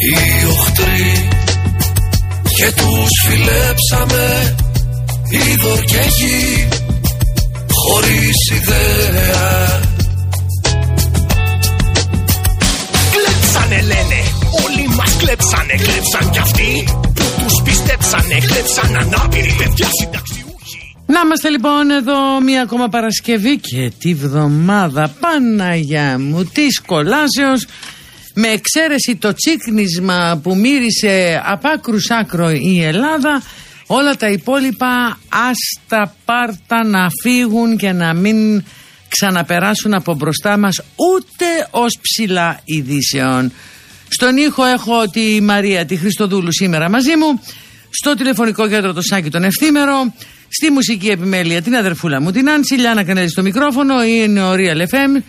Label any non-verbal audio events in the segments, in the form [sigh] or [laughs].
οι οχτροί και τους φιλέψαμε είδωρ και γη χωρίς ιδέα Κλέψανε λένε, όλοι μας κλέψανε, κλέψαν κι αυτοί που τους πιστέψανε, κλέψαν ανάπηροι παιδιά συνταξιούχοι. Να είμαστε λοιπόν εδώ μία ακόμα Παρασκευή και τη βδομάδα Παναγιά μου της κολάσεως με εξαίρεση το τσίκνισμα που μύρισε απ' άκρους άκρο η Ελλάδα όλα τα υπόλοιπα ας τα πάρτα να φύγουν και να μην ξαναπεράσουν από μπροστά μας ούτε ως ψηλά ειδήσεων. Στον ήχο έχω τη Μαρία τη Χριστοδούλου σήμερα μαζί μου στο τηλεφωνικό κέντρο το Σάκη τον Ευθύμερο στη μουσική επιμέλεια την αδερφούλα μου την Άνση Λιάννα Κανέλη στο μικρόφωνο είναι ο Real FM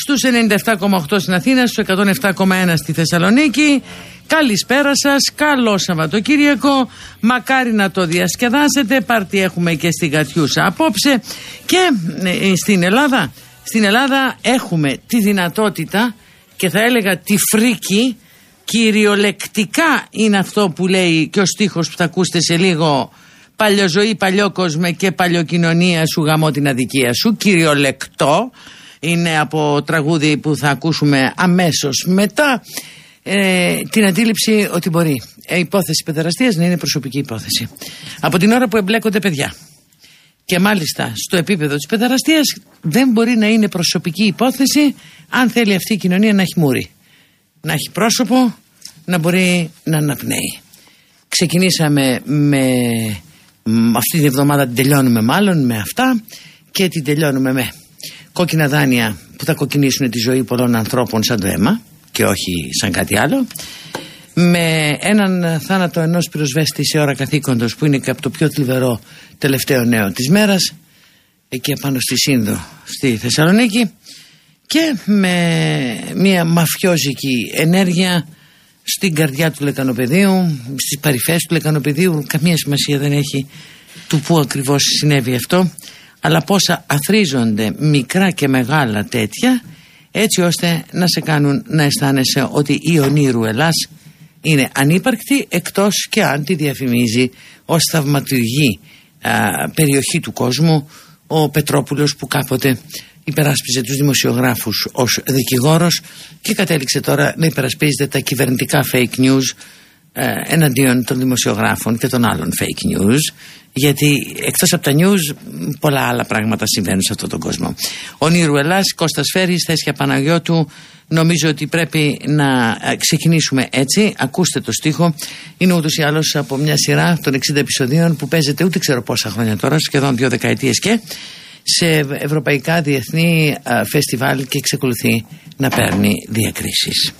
στους 97,8 στην Αθήνα, στους 107,1 στη Θεσσαλονίκη. Καλησπέρα σας, καλό Σαββατοκύριακο, μακάρι να το διασκεδάσετε, πάρτι έχουμε και στην Κατιούσα απόψε. Και ε, στην Ελλάδα, στην Ελλάδα έχουμε τη δυνατότητα και θα έλεγα τη φρίκη, κυριολεκτικά είναι αυτό που λέει και ο στίχος που θα ακούσετε σε λίγο παλιοζωή, παλιόκοσμε και παλιοκοινωνία σου γαμώ την αδικία σου, κυριολεκτό, είναι από τραγούδι που θα ακούσουμε αμέσως μετά ε, την αντίληψη ότι μπορεί η υπόθεση παιδεραστίας να είναι προσωπική υπόθεση. Από την ώρα που εμπλέκονται παιδιά και μάλιστα στο επίπεδο της παιδεραστίας δεν μπορεί να είναι προσωπική υπόθεση αν θέλει αυτή η κοινωνία να έχει μούρι. Να έχει πρόσωπο, να μπορεί να αναπνέει. Ξεκινήσαμε με αυτή την εβδομάδα την τελειώνουμε μάλλον με αυτά και την τελειώνουμε με κόκκινα δάνεια που θα κοκκινήσουν τη ζωή πολλών ανθρώπων σαν το αίμα και όχι σαν κάτι άλλο. Με έναν θάνατο ενός πυροσβέστη σε ώρα καθήκοντος που είναι και από το πιο θλιβερό τελευταίο νέο της μέρας εκεί πάνω στη Σύνδο στη Θεσσαλονίκη και με μια μαφιόζικη ενέργεια στην καρδιά του λεκανοπεδίου στις παρυφές του λεκανοπεδίου καμία σημασία δεν έχει του που ακριβώς συνέβη αυτό αλλά πόσα αθρίζονται μικρά και μεγάλα τέτοια έτσι ώστε να σε κάνουν να αισθάνεσαι ότι η ονείρου Ελλάς είναι ανύπαρκτη εκτός και αν τη διαφημίζει ως θαυματουργή περιοχή του κόσμου. Ο Πετρόπουλος που κάποτε υπεράσπιζε τους δημοσιογράφους ως δικηγόρος και κατέληξε τώρα να υπερασπίζεται τα κυβερνητικά fake news ε, εναντίον των δημοσιογράφων και των άλλων fake news γιατί εκτός από τα news πολλά άλλα πράγματα συμβαίνουν σε αυτόν τον κόσμο. Ο Νίρου Ελλάς, Κώστας Φέρης, Θέσια Παναγιώτου νομίζω ότι πρέπει να ε, ξεκινήσουμε έτσι ακούστε το στίχο είναι ούτως ή άλλως από μια σειρά των 60 επεισοδίων που παίζεται ούτε ξέρω πόσα χρόνια τώρα σχεδόν δύο δεκαετίες και σε ευρωπαϊκά διεθνή ε, φεστιβάλ και εξεκολουθεί να παίρνει διακρίσεις.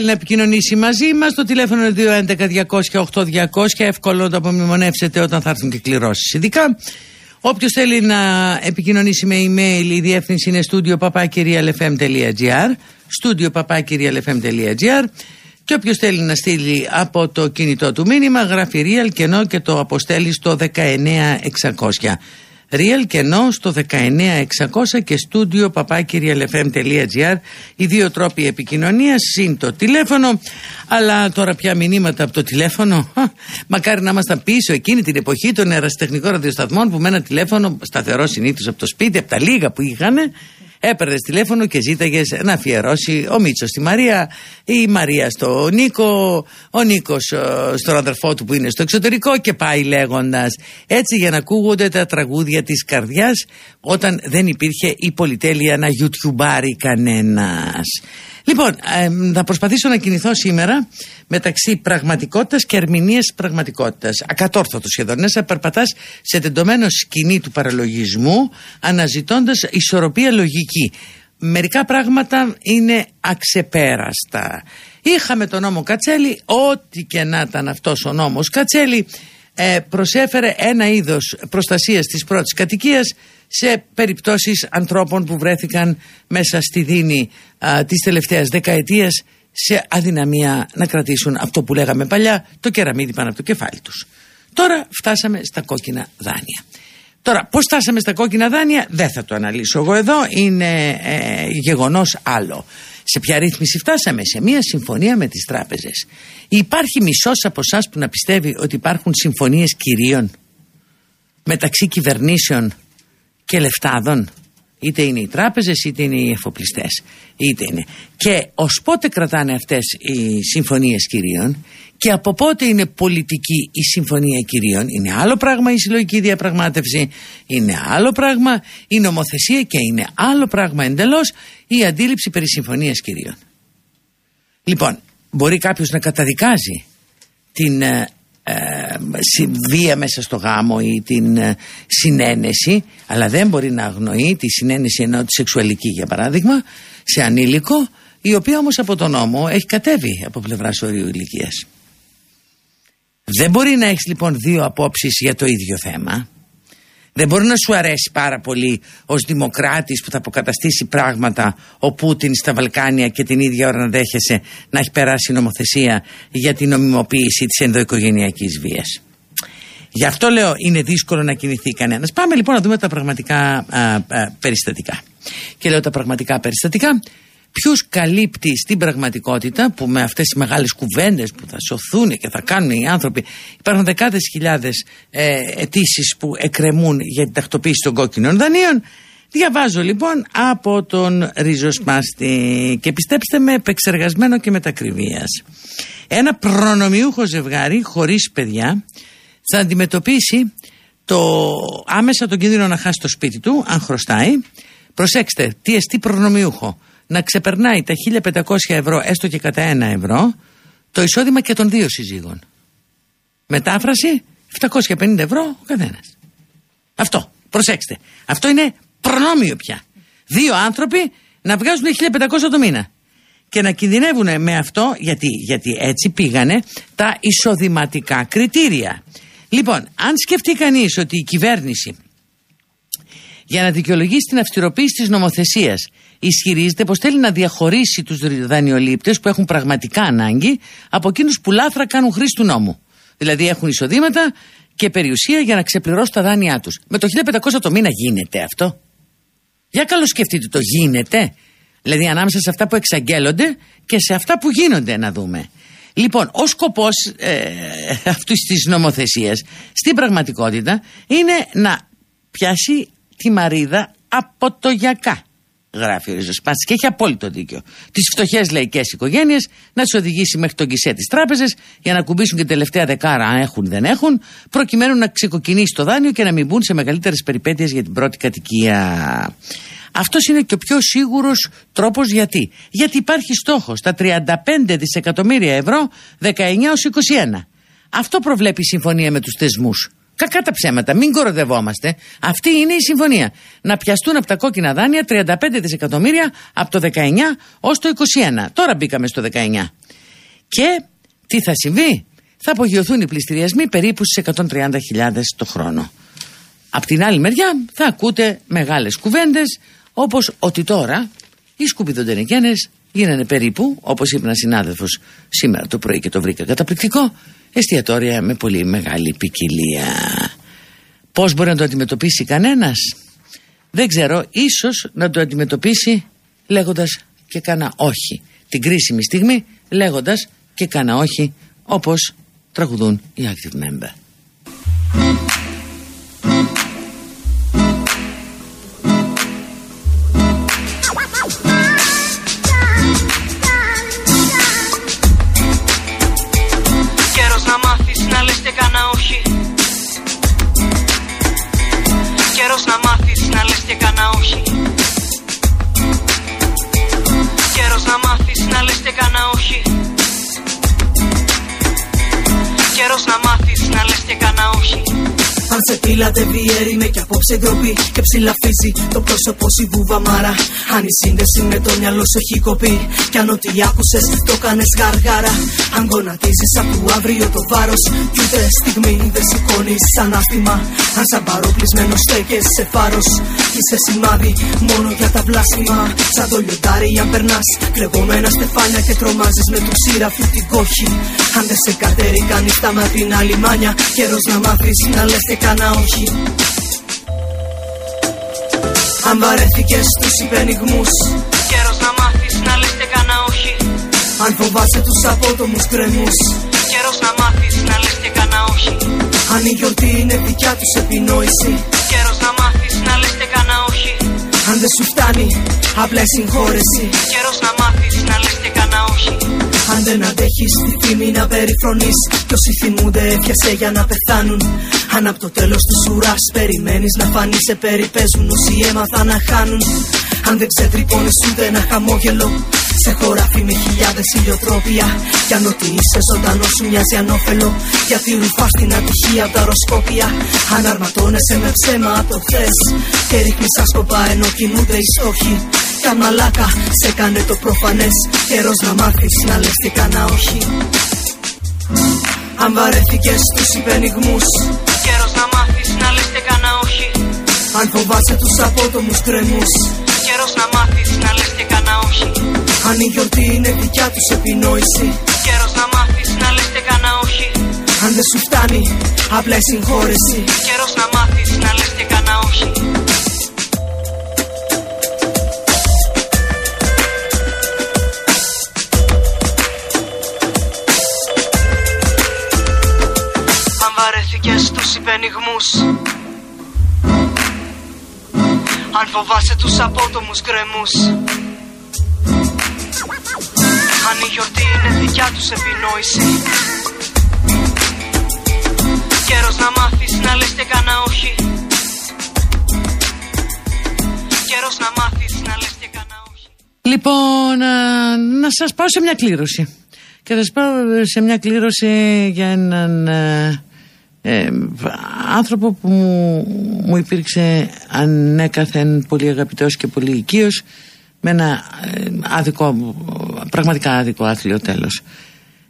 Θέλει να επικοινωνήσει μαζί μας, το τηλέφωνο είναι 211-200-8200. Εύκολο να το απομνημονεύσετε όταν θα έρθουν και κληρώσεις. Ειδικά, όποιος θέλει να επικοινωνήσει με email, η διεύθυνση είναι studio papakirialfm.gr. studio papakirialfm.gr. Και όποιος θέλει να στείλει από το κινητό του μήνυμα, γράφει real κενό και το αποστέλει στο 19600. Real κενό στο 19600 και στούντιο papakirialfm.gr οι δύο τρόποι επικοινωνίας συν το τηλέφωνο. Αλλά τώρα πια μηνύματα από το τηλέφωνο. Χα, μακάρι να ήμασταν πίσω εκείνη την εποχή των ερασιτεχνικών ραδιοσταθμών που με ένα τηλέφωνο σταθερό συνήθως από το σπίτι από τα λίγα που είχαν έπαιρνε τηλέφωνο και ζήταγες να αφιερώσει ο Μίτσος στη Μαρία, η Μαρία στο Νίκο, ο Νίκος στον αδερφό του που είναι στο εξωτερικό και πάει λέγοντας. Έτσι για να ακούγονται τα τραγούδια της καρδιάς όταν δεν υπήρχε η πολυτέλεια να γιουτιουμπάρει κανένας. Λοιπόν, ε, θα προσπαθήσω να κινηθώ σήμερα μεταξύ πραγματικότητας και ερμηνείας πραγματικότητας. Ακατόρθωτος σχεδόν. Είναι σαν περπατάς σε τεντωμένο σκηνή του παραλογισμού αναζητώντας ισορροπία λογική. Μερικά πράγματα είναι αξεπέραστα. Είχαμε τον νόμο Κατσέλη, ό,τι και να ήταν αυτός ο νόμος Κατσέλη, ε, προσέφερε ένα είδος προστασίας της πρώτης κατοικίας σε περιπτώσεις ανθρώπων που βρέθηκαν μέσα στη δίνη α, της τελευταίας δεκαετίας σε αδυναμία να κρατήσουν αυτό που λέγαμε παλιά το κεραμίδι πάνω από το κεφάλι τους. Τώρα φτάσαμε στα κόκκινα δάνεια. Τώρα, πώς φτάσαμε στα κόκκινα δάνεια δεν θα το αναλύσω εγώ εδώ, είναι ε, γεγονός άλλο. Σε ποια ρύθμιση φτάσαμε, σε μια συμφωνία με τις τράπεζες. Υπάρχει μισός από εσάς που να πιστεύει ότι υπάρχουν συμφωνίες κυρίων μεταξύ κυβερνήσεων και λεφτάδων. Είτε είναι οι τράπεζες είτε είναι οι εφοπλιστές. Είτε είναι. Και ως πότε κρατάνε αυτές οι συμφωνίες κυρίων και από πότε είναι πολιτική η συμφωνία κυρίων. Είναι άλλο πράγμα η συλλογική διαπραγμάτευση, είναι άλλο πράγμα η νομοθεσία και είναι άλλο πράγμα εντελώς η αντίληψη περί συμφωνίας κυρίων. Λοιπόν, μπορεί κάποιος να καταδικάζει την ε, ε, βία μέσα στο γάμο ή την ε, συνένεση αλλά δεν μπορεί να αγνοεί τη συνένεση ενώ τη σεξουαλική για παράδειγμα σε ανήλικο η οποία όμως από τον νόμο έχει κατέβει από πλευράς ορίου ηλικίας. Δεν μπορεί να έχεις λοιπόν δύο απόψεις για το ίδιο θέμα. Δεν μπορεί να σου αρέσει πάρα πολύ ως δημοκράτης που θα αποκαταστήσει πράγματα ο Πούτιν στα Βαλκάνια και την ίδια ώρα να δέχεσαι να έχει περάσει νομοθεσία για την νομιμοποίηση της ενδοοικογενειακής βίας. Γι' αυτό λέω είναι δύσκολο να κινηθεί κανένας. Πάμε λοιπόν να δούμε τα πραγματικά περιστατικά. Και λέω τα πραγματικά περιστατικά ποιου καλύπτει στην πραγματικότητα που με αυτές τις μεγάλες κουβέντες που θα σωθούν και θα κάνουν οι άνθρωποι υπάρχουν δεκάδες χιλιάδες ε, αιτήσεις που εκκρεμούν για την τακτοποίηση των κόκκινων δανείων Διαβάζω λοιπόν από τον ριζοσπάστη και πιστέψτε με επεξεργασμένο και μετακριβίας. Ένα προνομιούχο ζευγάρι χωρίς παιδιά θα αντιμετωπίσει το άμεσα τον κίνδυνο να χάσει το σπίτι του αν χρωστάει. Προσέξτε, τι εστί προνομιούχο να ξεπερνάει τα 1500 ευρώ έστω και κατά ένα ευρώ το εισόδημα και των δύο συζύγων. Μετάφραση 750 ευρώ ο καθένας. Αυτό. Προσέξτε. Αυτό είναι προνόμιο πια. Δύο άνθρωποι να βγάζουν 1500 το μήνα. Και να κινδυνεύουν με αυτό γιατί, γιατί έτσι πήγανε τα εισοδηματικά κριτήρια. Λοιπόν, αν σκεφτεί κανείς ότι η κυβέρνηση για να δικαιολογήσει την αυστηροποίηση της νομοθεσίας ισχυρίζεται πως θέλει να διαχωρίσει τους δανειολήπτες που έχουν πραγματικά ανάγκη από εκείνους που λάθρα κάνουν χρήση του νόμου. Δηλαδή έχουν εισοδήματα και περιουσία για να ξεπληρώσουν τα δάνειά τους. Με το 1500 το μήνα γίνεται αυτό. Για καλώ σκεφτείτε το γίνεται. Δηλαδή ανάμεσα σε αυτά που εξαγγέλλονται και σε αυτά που γίνονται να δούμε. Λοιπόν, ο σκοπός ε, αυτής της νομοθεσίας στην πραγματικότητα είναι να πιάσει τη μαρίδα από το γιακά γράφει ο Ριζοσπάστη και έχει απόλυτο δίκιο. Τις φτωχές λαϊκέ οικογένειες να τις οδηγήσει μέχρι τον κησέ της τράπεζας για να κουμπίσουν και τελευταία δεκάρα, αν έχουν δεν έχουν, προκειμένου να ξεκοκκινήσει το δάνειο και να μην μπουν σε μεγαλύτερες περιπέτειες για την πρώτη κατοικία. Αυτός είναι και ο πιο σίγουρος τρόπος γιατί. Γιατί υπάρχει στόχος τα 35 δισεκατομμύρια ευρώ 19 21. Αυτό προβλέπει η συμφωνία με τους θεσμούς. Κακά τα ψέματα, μην κοροδευόμαστε. Αυτή είναι η συμφωνία. Να πιαστούν από τα κόκκινα δάνεια 35 δισεκατομμύρια από το 19 ως το 21. Τώρα μπήκαμε στο 19. Και τι θα συμβεί; Θα απογειωθούν οι πληστηριασμοί περίπου στις 130.000 το χρόνο. Απ' την άλλη μεριά θα ακούτε μεγάλες κουβέντες όπως ότι τώρα οι σκουπιδοντενικένες γίνανε περίπου, όπως είπε ένας συνάδελφος σήμερα το πρωί και το βρήκα καταπληκτικό, εστιατόρια με πολύ μεγάλη ποικιλία. Πώς μπορεί να το αντιμετωπίσει κανένας; Δεν ξέρω, ίσως να το αντιμετωπίσει λέγοντας και κάνα όχι. Την κρίσιμη στιγμή λέγοντας και κάνα όχι όπως τραγουδούν οι active member. Σε πείλατε με κι απόψε ντροπή και ψηλαφίζει το πρόσωπο σου βουβαμάρα. Αν η σύνδεση με το μυαλό σου έχει κοπεί, κι αν ό,τι άκουσες το κάνες γαργάρα. Αν γονατίζεις από το αύριο το βάρος, κι ούτε στιγμή δεν σηκώνεις σαν άστημα. Αν σαν παροπλισμένος στέκεσαι σε φάρος, είσαι σημάδι μόνο για τα βλάσιμα. Σαν το λιοντάρι, αν περνάς κλεγόμενα στεφάνια και τρομάζεις με του ξύραφου την κόχη. Αν δεν σε κατέρει κανεί τα ματινά λιμάνια, καιρός να μάθεις να λες και κανένα όχι. Αν βαρέθηκες τους υπενιγμούς Καιρός να μάθεις να λες και κανένα όχι Αν φοβάσαι τους απότομους κρεμούς Καιρός να μάθεις να λες και κανένα όχι Αν η γιορτή είναι δικιά τους επινόηση Καιρός να μάθεις να λες και κανένα όχι Αν δεν σου φτάνει απλά συγχώρεση Καιρός να μάθεις να λες και κανένα όχι αν δεν αντέχεις τη φήμη να περιφρονείς, κι όσοι θυμούνται έφιασε για να πεθάνουν. Αν από το τέλος της ουράς περιμένεις να φανείς σε περιπέζουν όσοι έμαθαν να χάνουν. Αν δεν ξετρυπώνεις ούτε ένα χαμόγελο, σε χωράφι με χιλιάδες ηλιοτρόπια. Κι αν ότι είσαι ζωντανό σου μοιάζει ανώφελο, γιατί ρουφάς την ατυχία από τα οροσκόπια. Αν αρματώνεσαι με ψέμα από το χθε, και ρίχνεις σαν σκοπά ενώ κινούνται οι στόχοι. Τα μαλάκα σε κάνε το προφανές. Καιρός να μάθεις να λες και κανένα όχι. Αν βαρέθηκες τους υπενιγμούς. Καιρός να μάθεις να λες και κανένα όχι. Αν φοβάσαι τους απότομους κρεμούς Καιρός να μάθεις να λες και κανένα όχι Αν η γιορτή είναι δικιά τους επινόηση. Καιρός να μάθεις να λες και κανένα όχι. Αν δεν σου φτάνει απλά η συγχώρεση. Καιρός να μάθεις να λες και κανένα όχι. Αν βαρέθηκες τους υπενιγμούς Αν φοβάσαι τους απότομους γκρεμούς Αν η γιορτή είναι δικιά τους επινόηση. Καιρός να μάθεις να λες και κανένα όχι. Καιρός να μάθεις να λες και κανένα όχι. Λοιπόν, α, να σας πάω σε μια κλήρωση. Και θα σας πάω σε μια κλήρωση για έναν ε, ε, άνθρωπο που μου, μου υπήρξε ανέκαθεν πολύ αγαπητός και πολύ οικείος με ένα ε, άδικο, πραγματικά άδικο άθλιο τέλος.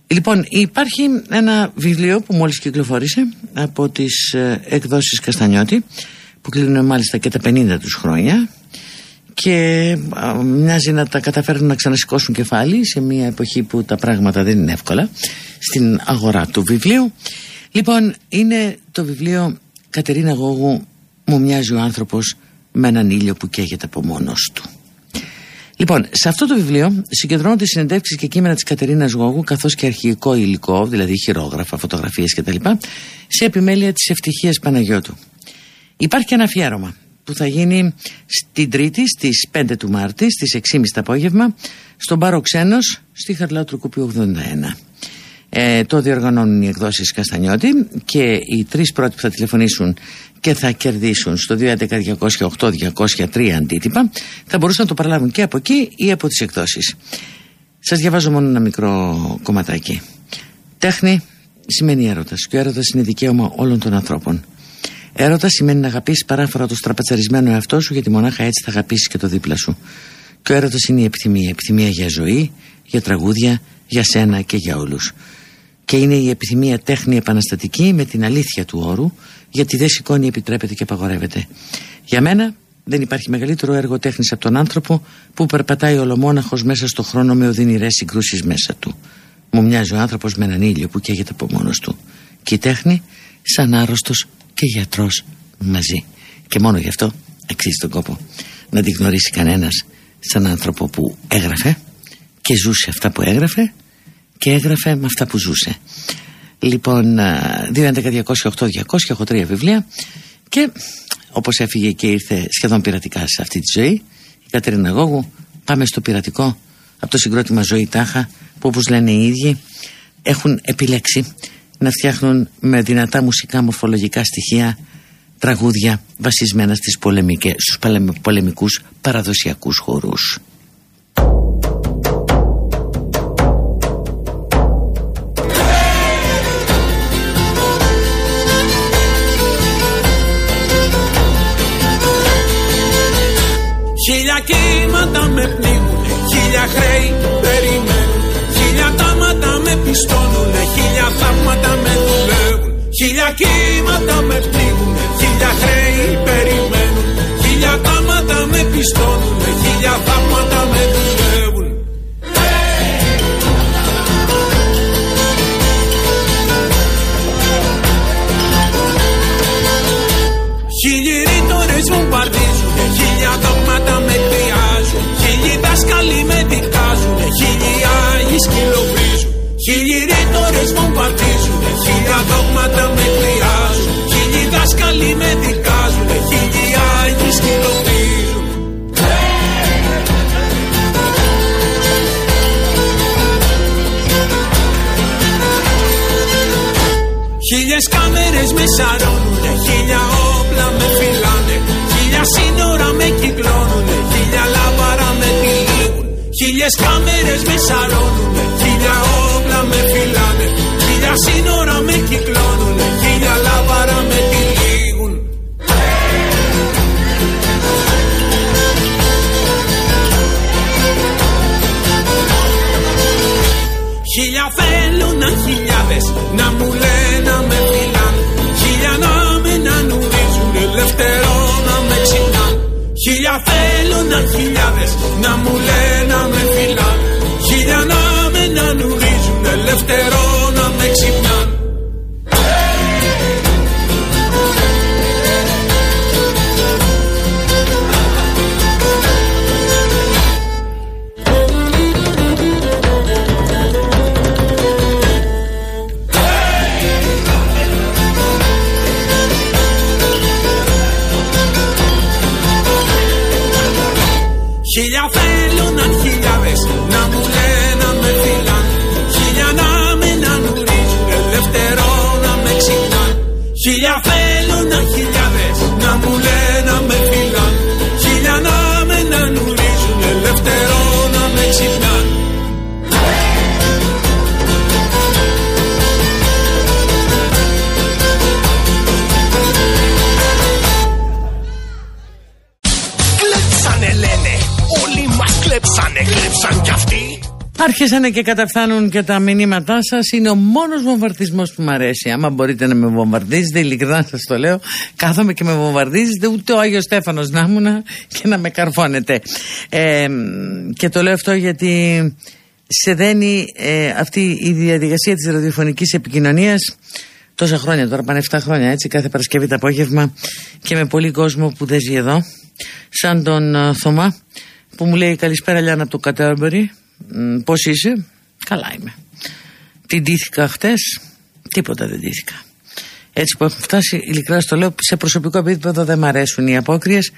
Λοιπόν, υπάρχει ένα βιβλίο που μόλις κυκλοφόρησε από τις ε, εκδόσεις Καστανιώτη που κλείνουν μάλιστα και τα 50 τους χρόνια και α, μοιάζει να τα καταφέρουν να ξανασηκώσουν κεφάλι σε μια εποχή που τα πράγματα δεν είναι εύκολα στην αγορά του βιβλίου. Λοιπόν, είναι το βιβλίο Κατερίνα Γόγου «Μου μοιάζει ο άνθρωπος με έναν ήλιο που καίγεται από μόνος του». Λοιπόν, σε αυτό το βιβλίο συγκεντρώνονται συνεντεύξεις και κείμενα της Κατερίνας Γόγου, καθώς και αρχικό υλικό, δηλαδή χειρόγραφα, φωτογραφίες κτλ., σε επιμέλεια της ευτυχίας Παναγιώτου. Υπάρχει και ένα αφιέρωμα που θα γίνει στην Τρίτη στις 5 του Μάρτη, στις 6.30 το απόγευμα, στον Πάρο Ξένος, στη Χαρλάου Τρουκούπη 81. Ε, το διοργανώνουν οι εκδόσεις Καστανιώτη και οι τρεις πρώτοι που θα τηλεφωνήσουν και θα κερδίσουν στο 211-208-203 αντίτυπα θα μπορούσαν να το παραλάβουν και από εκεί ή από τις εκδόσεις. Σας διαβάζω μόνο ένα μικρό κομματάκι. Τέχνη σημαίνει έρωτας και ο έρωτας είναι δικαίωμα όλων των ανθρώπων. Έρωτας σημαίνει να αγαπήσεις παράφορα το στραπατσαρισμένο εαυτό σου γιατί μονάχα έτσι θα αγαπήσεις και το δίπλα σου. Και ο έρωτας είναι η επιθυμία. Επιθυμία για ζωή, για τραγούδια, για σένα και για όλους. Και είναι η επιθυμία τέχνη επαναστατική με την αλήθεια του όρου, γιατί δεν σηκώνει, επιτρέπεται και απαγορεύεται. Για μένα δεν υπάρχει μεγαλύτερο έργο τέχνης από τον άνθρωπο που περπατάει ολομόναχος μέσα στο χρόνο με οδυνηρές συγκρούσεις μέσα του. Μου μοιάζει ο άνθρωπος με έναν ήλιο που καίγεται από μόνος του. Και η τέχνη σαν άρρωστος και γιατρός μαζί. Και μόνο γι' αυτό αξίζει τον κόπο να τη γνωρίσει κανένας σαν άνθρωπο που έγραφε και ζούσε αυτά που έγραφε και έγραφε με αυτά που ζούσε. Λοιπόν, 2.11.208.200 έχω τρία βιβλία και όπως έφυγε και ήρθε σχεδόν πειρατικά σε αυτή τη ζωή η Κατερίνα Γόγου πάμε στο πειρατικό από το συγκρότημα Ζωή Τάχα που όπως λένε οι ίδιοι έχουν επιλέξει να φτιάχνουν με δυνατά μουσικά μορφολογικά στοιχεία τραγούδια βασισμένα στις πολεμικές, στους πολεμικούς παραδοσιακούς χορούς. Κύματα με πνίγουνε, χίλια χρέη περιμένουν. Χίλια τάματα με πιστώνουνε, χίλια θαύματα με δουλεύουν. Χίλια κύματα με πνίγουνε, χίλια χρέη περιμένουν. Χίλια τάματα με πιστώνουνε, χίλια θαύματα με δουλεύουν Χίλιοι ρήτορες μου παρτίζουνε, χίλια δόγματα με κρυάζουν Χίλιοι δάσκαλοι με δικάζουνε, χίλιοι άγιοι σκυλοβρίζουν Χίλιες κάμερες με σαρώνουνε, χίλια όπλα με φυλάνε Χίλια σύνορα με κυκλώνουνε, χίλια λάβαρα με τυλίγουν Χίλιες κάμερες με σαρώνουνε, χίλια όπλα με φυλάνε τα σύνορα με κυκλώνουν, χίλια λάβαρα με τυλίγουν. Χίλια θέλουν να χιλιάδες να μου λένε με μιλάν. Χίλια να με να νουρίζουν, ελευθερώ να με ξυπνάν. Χίλια θέλουν να χιλιάδες να μου λένε με φιλάν. Χίλια να με να νουρίζουν, ελευθερώ να με Άρχισαν και καταφθάνουν και τα μηνύματά σας. Είναι ο μόνος βομβαρδισμός που μου αρέσει. Άμα μπορείτε να με βομβαρδίζετε, ειλικρινά σας το λέω, κάθομαι και με βομβαρδίζετε, ούτε ο Άγιος Στέφανος να ήμουν και να με καρφώνετε. Ε, και το λέω αυτό γιατί σε δένει ε, αυτή η διαδικασία της ραδιοφωνικής επικοινωνίας τόσα χρόνια τώρα, πάνε 7 χρόνια έτσι, κάθε Παρασκευή το απόγευμα και με πολύ κόσμο που δεν ζει εδώ, σαν τον ε, Θωμά που μου λέει καλησπέρα Λιάννα από το Κατέρμπερι, Πώς είσαι, Καλά είμαι. Τι ντύθηκα χτες, τίποτα δεν ντύθηκα. Έτσι που έχουν φτάσει, ειλικρινά στο λέω, σε προσωπικό επίπεδο δεν μ' αρέσουν οι απόκριες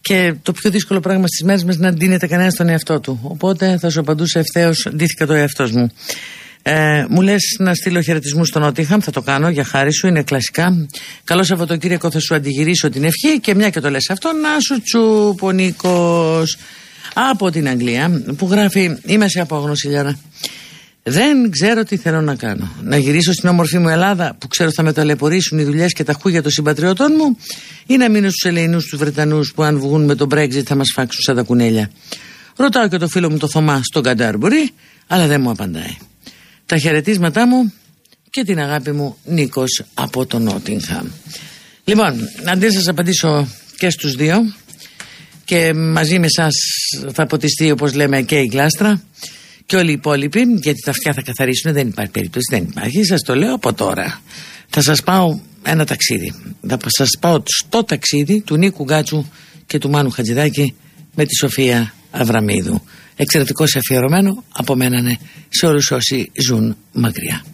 και το πιο δύσκολο πράγμα στις μέρες μας είναι να ντύνεται κανένας τον εαυτό του. Οπότε θα σου απαντούσα ευθέως, ντύθηκα το εαυτός μου. Ε, μου λες να στείλω χαιρετισμούς στον Νότιχαμ, θα το κάνω για χάρη σου, είναι κλασικά. Καλό Σαββατοκύριακο θα σου αντιγυρίσω την ευχή και μια και το λες αυτό, να σου τσουπ ο Νίκος από την Αγγλία που γράφει Είμαι σε απόγνωση Λιάνα δεν ξέρω τι θέλω να κάνω. Να γυρίσω στην όμορφη μου Ελλάδα που ξέρω θα με ταλαιπωρήσουν οι δουλειές και τα χούγια των συμπατριωτών μου ή να μείνω στους Ελληνούς, τους Βρετανούς που αν βγουν με τον Brexit θα μας φάξουν σαν τα κουνέλια. Ρωτάω και το φίλο μου το Θωμά στον Καντάρμπουρι, αλλά δεν μου απαντάει. Τα χαιρετίσματά μου και την αγάπη μου Νίκος από το Νότιγχαμ. Λοιπόν, αντί σας απαντήσω και στους δύο και μαζί με εσά θα ποτιστεί όπως λέμε και η γλάστρα και όλοι οι υπόλοιποι γιατί τα αυτιά θα καθαρίσουν δεν υπάρχει περίπτωση δεν υπάρχει σας το λέω από τώρα. Θα σας πάω ένα ταξίδι. Θα σας πάω στο ταξίδι του Νίκου Γκάτσου και του Μάνου Χατζηδάκη με τη Σοφία Αβραμίδου. Εξαιρετικό σε αφιερωμένο από μένα ναι, σε όλους όσοι ζουν μακριά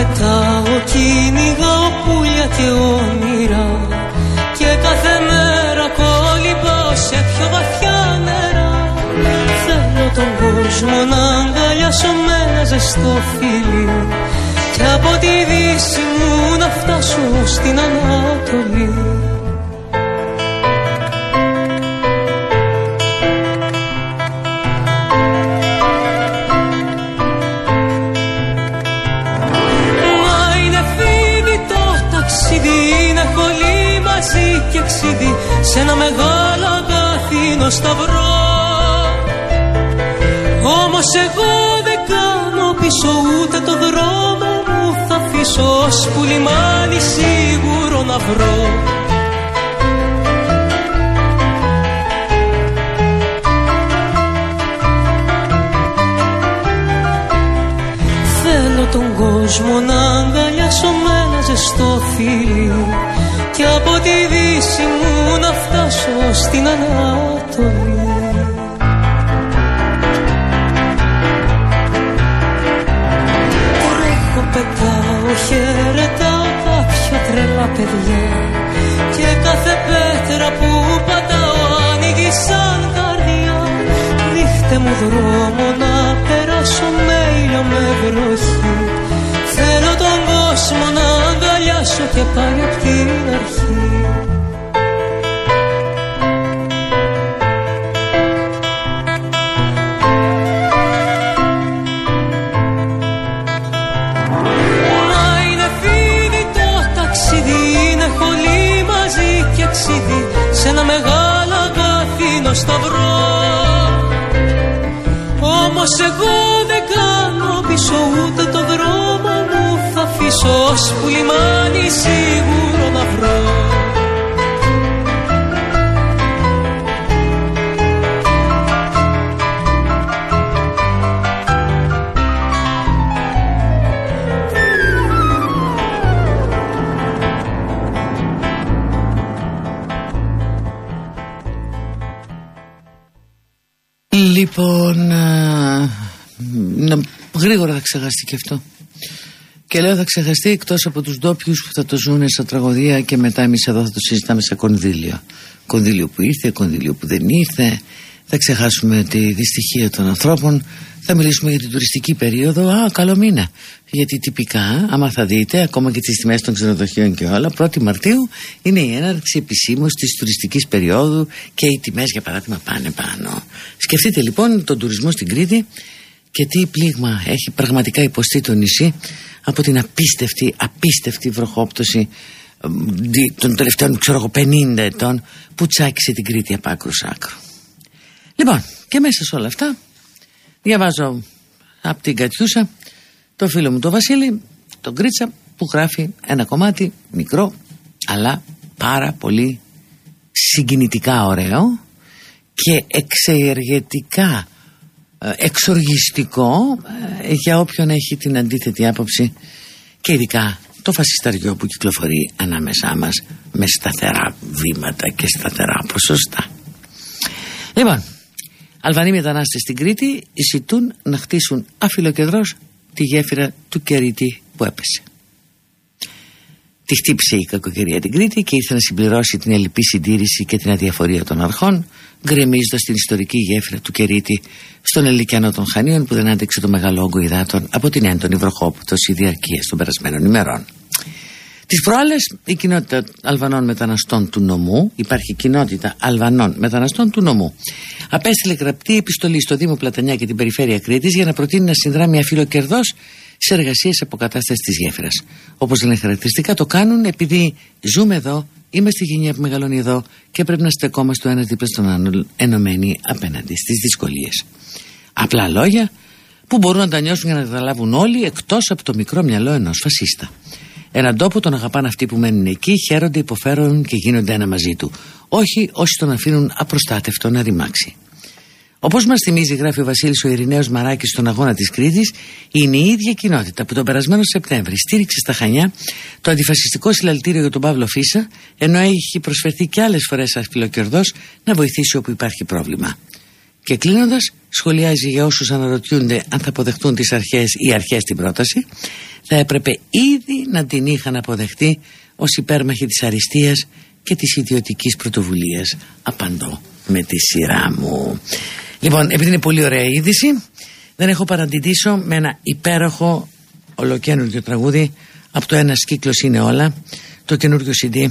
πετάω κυνηγάω πουλιά και όνειρα. Και κάθε μέρα κολυμπάω σε πιο βαθιά νερά. Θέλω τον κόσμο να αγκαλιάσω με ένα ζεστό φίλι Και από τη δύση μου να φτάσω στην Ανατολή μαζί και ξύδι Σε ένα μεγάλο αγκάθινο σταυρό. Όμως εγώ δεν κάνω πίσω ούτε το δρόμο μου Θα αφήσω ως που λιμάνι σίγουρο να βρω. Θέλω τον κόσμο να αγκαλιάσω με ένα ζεστό φίλι Και από τη δύση μου να φτάσω στην Ανατολή. Τρέχω, πετάω, χαιρετάω κάποια τρελά παιδιά. Και κάθε πέτρα που πατάω ανοίγει σαν καρδιά. Δείχτε μου δρόμο να περάσω με ήλιο με βροχή Θέλω τον κόσμο να αγκαλιάσω και πάλι απ' την αρχή. Μα είναι φίδι το ταξίδι Είναι χολή μαζί και ξύδι Σε ένα μεγάλο αγκάθινο σταυρό. Όμως εγώ πως που λιμάνι σίγουρο να βρω Λοιπόν, να, γρήγορα θα ξεχαστεί και αυτό. Και λέω θα ξεχαστεί εκτός από τους ντόπιους που θα το ζουν σαν τραγωδία και μετά εμείς εδώ θα το συζητάμε σε κονδύλιο. Κονδύλιο που ήρθε, κονδύλιο που δεν ήρθε. Θα ξεχάσουμε τη δυστυχία των ανθρώπων. Θα μιλήσουμε για την τουριστική περίοδο. Α, καλό μήνα. Γιατί τυπικά, άμα θα δείτε, ακόμα και τις τιμές των ξενοδοχείων και όλα, 1η Μαρτίου είναι η έναρξη επισήμως της τουριστικής περίοδου και οι τιμές, για παράδειγμα, πάνε πάνω. Σκεφτείτε λοιπόν τον τουρισμό στην Κρήτη και τι πλήγμα έχει πραγματικά υποστεί το νησί από την απίστευτη, απίστευτη βροχόπτωση των τελευταίων, ξέρω εγώ, 50 ετών που τσάκισε την Κρήτη από άκρου άκρου. Λοιπόν, και μέσα σε όλα αυτά διαβάζω από την Κατιούσα το φίλο μου τον Βασίλη, τον Κρίτσα που γράφει ένα κομμάτι μικρό αλλά πάρα πολύ συγκινητικά ωραίο και εξεργετικά ε, εξοργιστικό ε, για όποιον έχει την αντίθετη άποψη και ειδικά το φασισταριό που κυκλοφορεί ανάμεσά μας με σταθερά βήματα και σταθερά ποσοστά. Λοιπόν, Αλβανοί μετανάστες στην Κρήτη ζητούν να χτίσουν αφιλοκεντρώς τη γέφυρα του Κερίτη που έπεσε. Τη χτύπησε η κακοκαιρία την Κρήτη και ήθελε να συμπληρώσει την ελληπή συντήρηση και την αδιαφορία των αρχών, γκρεμίζοντας την ιστορική γέφυρα του Κερίτη στον Ελικιανό των Χανίων που δεν άντεξε το μεγάλο όγκο υδάτων από την έντονη βροχόπτωση διαρκείας των περασμένων ημερών. Τις προάλλες, η κοινότητα Αλβανών μεταναστών του νομού, υπάρχει κοινότητα Αλβανών μεταναστών του νομού, απέστειλε γραπτή επιστολή στο Δήμο Πλατανιά και την Περιφέρεια Κρήτης για να προτείνει να συνδράμει αφιλοκερδός σε εργασίες αποκατάστασης της γέφυρας. Όπως λένε χαρακτηριστικά, το κάνουν επειδή ζούμε εδώ, είμαστε γενιά που μεγαλώνει εδώ και πρέπει να στεκόμαστε ο ένας δίπλα στον άλλον ενωμένοι απέναντι στις δυσκολίες. Απλά λόγια που μπορούν να τα νιώσουν για να τα καταλάβουν όλοι εκτός από το μικρό μυαλό ενός φασίστα. Έναν τόπο τον αγαπάνε αυτοί που μένουν εκεί, χαίρονται, υποφέρουν και γίνονται ένα μαζί του. Όχι όσοι τον αφήνουν απροστάτευτο να ρημάξει. Όπως μας θυμίζει, γράφει ο Βασίλης ο Ειρηναίος Μαράκης στον αγώνα της Κρήτης, είναι η ίδια κοινότητα που τον περασμένο Σεπτέμβρη στήριξε στα Χανιά το αντιφασιστικό συλλαλητήριο για τον Παύλο Φίσα, ενώ έχει προσφερθεί και άλλες φορές αφιλοκερδό να βοηθήσει όπου υπάρχει πρόβλημα. Και κλείνοντας, σχολιάζει για όσους αναρωτιούνται αν θα αποδεχτούν τις αρχές ή αρχές την πρόταση, θα έπρεπε ήδη να την είχαν αποδεχτεί ως υπέρμαχοι της αριστείας και της ιδιωτικής πρωτοβουλίας. Απαντώ με τη σειρά μου. Λοιπόν, επειδή είναι πολύ ωραία είδηση, δεν έχω παραντητήσω με ένα υπέροχο ολοκένουργιο τραγούδι από το ένα κύκλο είναι όλα, το καινούργιο CD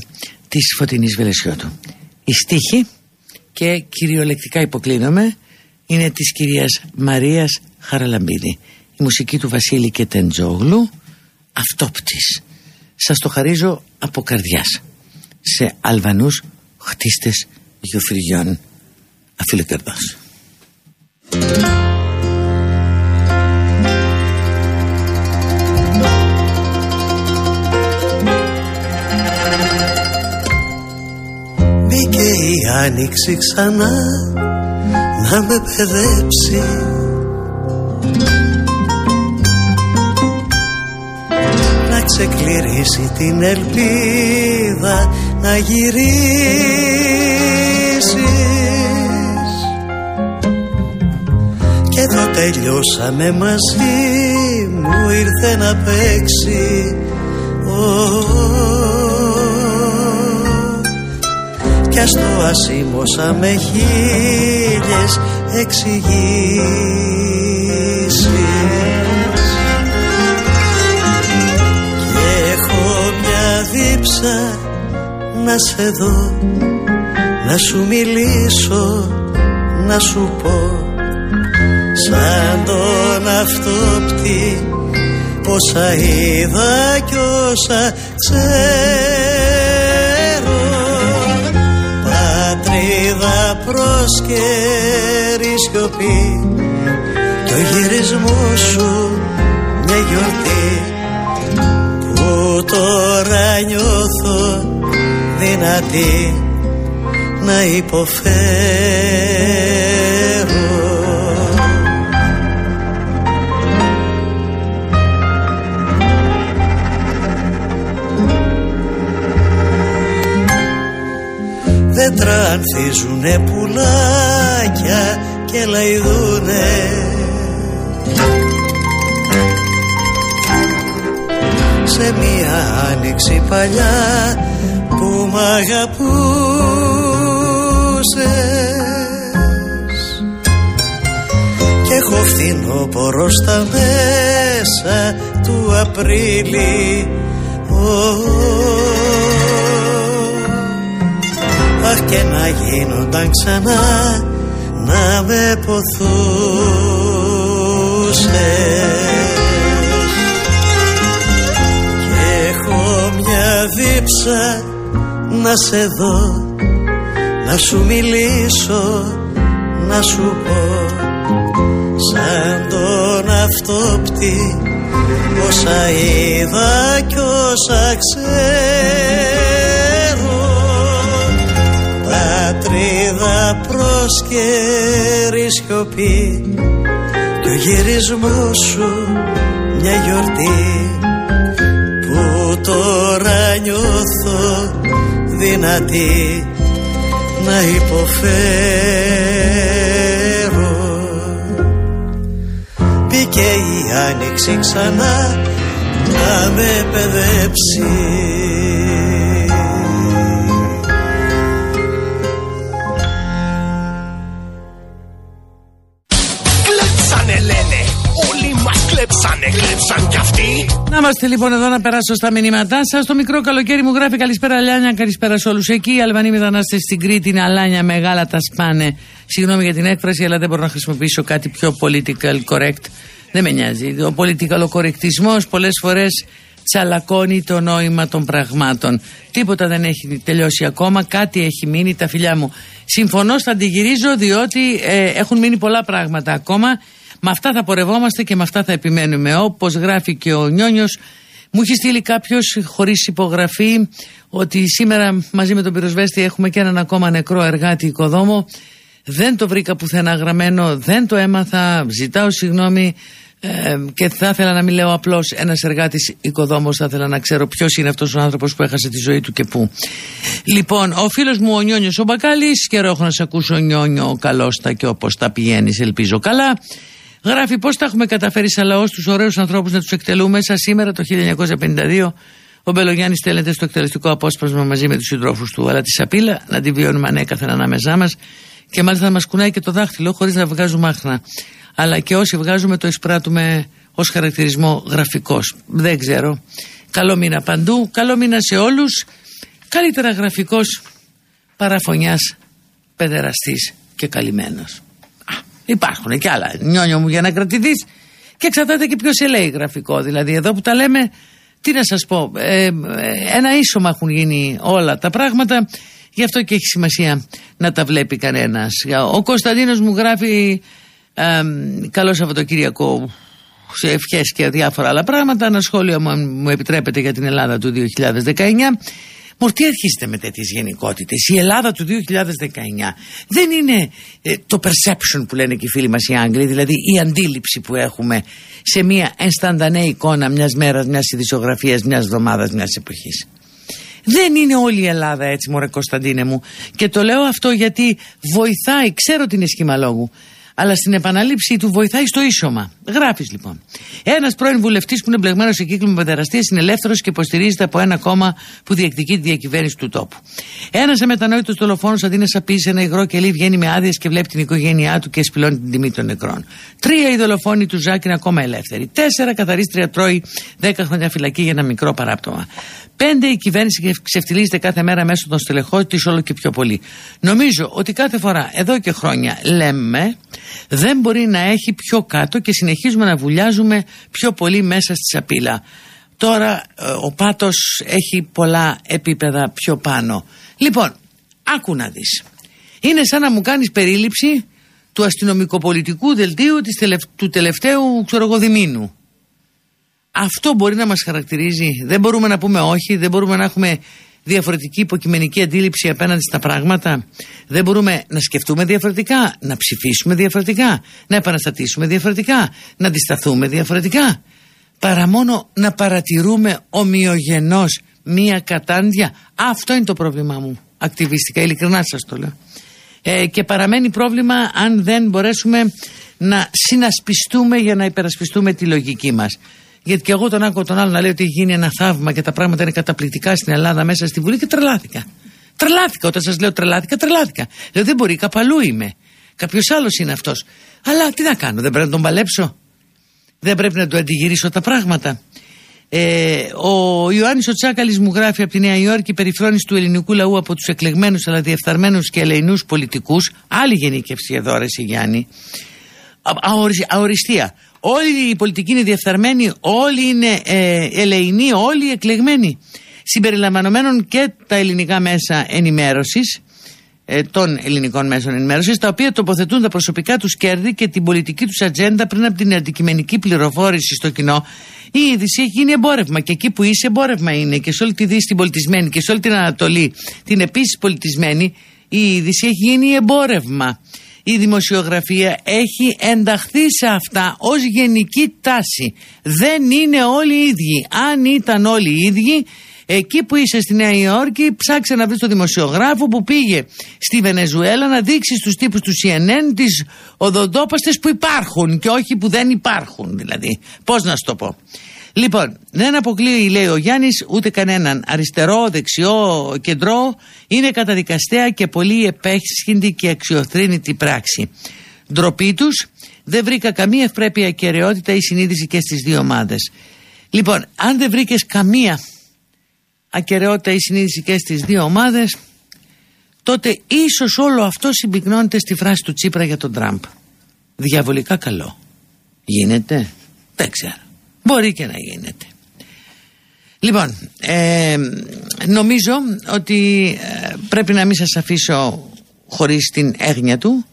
της Φωτεινής Βελεσιώτου. Η στίχη και κυριολεκτικά υποκλίνομαι είναι της κυρίας Μαρίας Χαραλαμπίδη. Η μουσική του Βασίλη και Τεντζόγλου αυτόπτης. Σας το χαρίζω από καρδιάς σε Αλβανούς χτίστες γιοφυριών αφιλοκερδός. Μπήκε η άνοιξη ξανά να με παιδέψει. Να ξεκληρίσει την ελπίδα να γυρίσεις εδώ τελειώσαμε μαζί μου ήρθε να παίξει. Κι ας το ασήμωσα με χίλιες εξηγήσεις. Και έχω μια δίψα να σε δω να σου μιλήσω να σου πω σαν τον αυτόπτη. Πόσα είδα κι όσα ξέρω. Πατρίδα προσκέρι σιωπή. Κι ο γυρισμός σου μια γιορτή. Που που τώρα νιώθω δυνατή να υποφέρω Δεν ανθίζουνε πουλάκια και λαϊδούνε. Σε μια άνοιξη παλιά που μ' αγαπούσες. Και έχω φθινόπορο στα μέσα του Απρίλη Αχ και να γίνονταν ξανά να με ποθούσες δίψα να σε δω να σου μιλήσω να σου πω σαν τον αυτόπτη όσα είδα κι όσα ξέρω πατρίδα προσκέρι σιωπή. Και ο γυρισμός σου μια γιορτή. Τώρα νιώθω δυνατή να υποφέρω. Μπήκε η άνοιξη ξανά να με παιδέψει είμαστε λοιπόν εδώ να περάσω στα μηνύματά σας. Το μικρό καλοκαίρι μου γράφει καλησπέρα Λιάνια, καλησπέρα σε όλους εκεί. Οι Αλβανοί μετανάστες στην Κρήτη είναι αλάνια μεγάλα, τα σπάνε. Συγγνώμη για την έκφραση, αλλά δεν μπορώ να χρησιμοποιήσω κάτι πιο political correct. Δεν με νοιάζει. Ο political correctisμό πολλές φορές τσαλακώνει το νόημα των πραγμάτων. Τίποτα δεν έχει τελειώσει ακόμα, κάτι έχει μείνει, τα φιλιά μου. Συμφωνώ, θα αντιγυρίζω διότι ε, έχουν μείνει πολλά πράγματα ακόμα με αυτά θα πορευόμαστε και με αυτά θα επιμένουμε. Όπως γράφει και ο Νιόνιος, μου έχει στείλει κάποιος χωρίς υπογραφή ότι σήμερα μαζί με τον πυροσβέστη έχουμε και έναν ακόμα νεκρό εργάτη οικοδόμο. Δεν το βρήκα πουθενά γραμμένο, δεν το έμαθα, ζητάω συγγνώμη ε, και θα ήθελα να μην λέω απλώς ένας εργάτης οικοδόμος. Θα ήθελα να ξέρω ποιος είναι αυτός ο άνθρωπος που έχασε τη ζωή του και πού. Λοιπόν, ο φίλος μου ο Νιόνιος ο Μπακάλης, καιρό έχω να σε ακούσω Νιόνιο, καλώς τα και όπως τα πηγαίνεις, ελπίζω καλά. Γράφει πώς τα έχουμε καταφέρει σαν λαός τους ωραίους ανθρώπους να τους εκτελούμε. Σα σήμερα το 1952 ο Μπελογιάννης στέλνεται στο εκτελεστικό απόσπασμα μαζί με τους συντρόφους του. Αλλά τη σαπίλα να τη βιώνουμε ανέκαθεν ανάμεσά μας και μάλιστα να μας κουνάει και το δάχτυλο χωρίς να βγάζουμε άχνα. Αλλά και όσοι βγάζουμε το εισπράττουμε ως χαρακτηρισμό γραφικός. Δεν ξέρω. Καλό μήνα παντού. Καλό μήνα σε όλους. Καλύτερα γραφικός παραφωνιάς παιδεραστής και καλυμμένος. Υπάρχουν και άλλα νιόνιο μου για να κρατηθείς. Και εξαρτάται και ποιος σε λέει γραφικό. Δηλαδή, εδώ που τα λέμε, τι να σας πω, ε, ένα ίσωμα έχουν γίνει όλα τα πράγματα. Γι' αυτό και έχει σημασία να τα βλέπει κανένας. Ο Κωνσταντίνος μου γράφει ε, καλό Σαββατοκύριακο σε ευχές και διάφορα άλλα πράγματα. Ένα σχόλιο μου επιτρέπετε για την Ελλάδα του 2019. Μορ, τι αρχίζετε με τέτοιες γενικότητες; Η Ελλάδα του 2019 δεν είναι ε, το perception που λένε και οι φίλοι μας οι Άγγλοι, δηλαδή η αντίληψη που έχουμε σε μια ενσταντανέ εικόνα μιας μέρας, μιας ειδησιογραφίας, μιας εβδομάδας, μιας εποχής. Δεν είναι όλη η Ελλάδα έτσι, Μωρέ Κωνσταντίνε μου. Και το λέω αυτό γιατί βοηθάει, ξέρω την σχήμα λόγου, αλλά στην επαναλήψη του βοηθάει στο ίσωμα. Γράφεις λοιπόν. Ένας πρώην βουλευτής που είναι μπλεγμένος σε κύκλο με παιδεραστίες είναι ελεύθερος και υποστηρίζεται από ένα κόμμα που διεκδικεί τη διακυβέρνηση του τόπου. Ένας αμετανόητος δολοφόνος αντί να σαπίσει ένα υγρό κελί βγαίνει με άδειες και βλέπει την οικογένειά του και σπηλώνει την τιμή των νεκρών. Τρία οι δολοφόνοι του Ζάκη είναι ακόμα ελεύθεροι. Τέσσερα καθαρίστρια τρώει δέκα χρόνια φυλακή για ένα μικρό παράπτωμα. Πέντε η κυβέρνηση ξεφτιλίζεται κάθε μέρα μέσω των στελεχών της όλο και πιο πολύ. Νομίζω ότι κάθε φορά εδώ και χρόνια λέμε δεν μπορεί να έχει πιο κάτω και συνεχίζουμε να βουλιάζουμε πιο πολύ μέσα στη σαπίλα. Τώρα ε, ο πάτος έχει πολλά επίπεδα πιο πάνω. Λοιπόν, άκου να δεις. Είναι σαν να μου κάνεις περίληψη του αστυνομικοπολιτικού δελτίου της του τελευταίου ξέρω εγώ διμήνου. Αυτό μπορεί να μας χαρακτηρίζει. Δεν μπορούμε να πούμε όχι, δεν μπορούμε να έχουμε διαφορετική υποκειμενική αντίληψη απέναντι στα πράγματα. Δεν μπορούμε να σκεφτούμε διαφορετικά, να ψηφίσουμε διαφορετικά, να επαναστατήσουμε διαφορετικά, να αντισταθούμε διαφορετικά. Παρά μόνο να παρατηρούμε ομοιογενώς μία κατάντια. Αυτό είναι το πρόβλημά μου. Ακτιβιστικά, ειλικρινά σας το λέω. Ε, και παραμένει πρόβλημα αν δεν μπορέσουμε να συνασπιστούμε για να υπερασπιστούμε τη λογική μας. Γιατί και εγώ τον άκουγα τον άλλο να λέει ότι έχει γίνει ένα θαύμα και τα πράγματα είναι καταπληκτικά στην Ελλάδα μέσα στη Βουλή και τρελάθηκα. Τρελάθηκα. Όταν σας λέω τρελάθηκα, τρελάθηκα. Λέω δεν μπορεί, καπαλού είμαι. Κάποιος άλλος είναι αυτός. Αλλά τι να κάνω, δεν πρέπει να τον παλέψω. Δεν πρέπει να του αντιγυρίσω τα πράγματα. Ε, ο Ιωάννης ο Τσάκαλης μου γράφει από τη Νέα Υόρκη περιφρόνηση του ελληνικού λαού από τους εκλεγμένους αλλά διεφθαρμένους και ελεηνούς πολιτικούς άλλη γενίκευση εδώ ρε Γιάννη αοριστία Όλοι οι πολιτικοί είναι διεφθαρμένοι, όλοι είναι ε, ελεηνοί, όλοι εκλεγμένοι. Συμπεριλαμβανομένων και τα ελληνικά μέσα ενημέρωσης, ε, των ελληνικών μέσων ενημέρωσης, τα οποία τοποθετούν τα προσωπικά τους κέρδη και την πολιτική τους ατζέντα πριν από την αντικειμενική πληροφόρηση στο κοινό. Η είδηση έχει γίνει εμπόρευμα και εκεί που είσαι εμπόρευμα είναι και σε όλη τη Δύση την πολιτισμένη και σε όλη την Ανατολή την επίσης πολιτισμένη η είδηση έχει γίνει εμπόρευμα η δημοσιογραφία έχει ενταχθεί σε αυτά ως γενική τάση. Δεν είναι όλοι οι ίδιοι. Αν ήταν όλοι οι ίδιοι, εκεί που είσαι στη Νέα Υόρκη, ψάξε να βρεις τον δημοσιογράφο που πήγε στη Βενεζουέλα να δείξει στους τύπους του CNN τις οδοντόπαστες που υπάρχουν και όχι που δεν υπάρχουν δηλαδή. Πώς να σου το πω. Λοιπόν, δεν αποκλείει, λέει ο Γιάννης, ούτε κανέναν. Αριστερό, δεξιό, κεντρό, είναι καταδικαστέα και πολύ επέσχυντη και αξιοθρύνητη πράξη. Ντροπή τους, δεν βρήκα καμία ευπρέπεια καιαιρεότητα ή συνείδηση και στις δύο ομάδες. Λοιπόν, αν δεν βρήκες καμία ακαιρεότητα ή συνείδηση και στις δύο ομάδες τότε ίσως όλο αυτό συμπυκνώνεται στη φράση του Τσίπρα για τον Τραμπ διαβολικά καλό γίνεται δεν ξέρω Μπορεί και να γίνεται. Λοιπόν, ε, νομίζω ότι ε, πρέπει να μην σας αφήσω χωρίς την έγνοια του.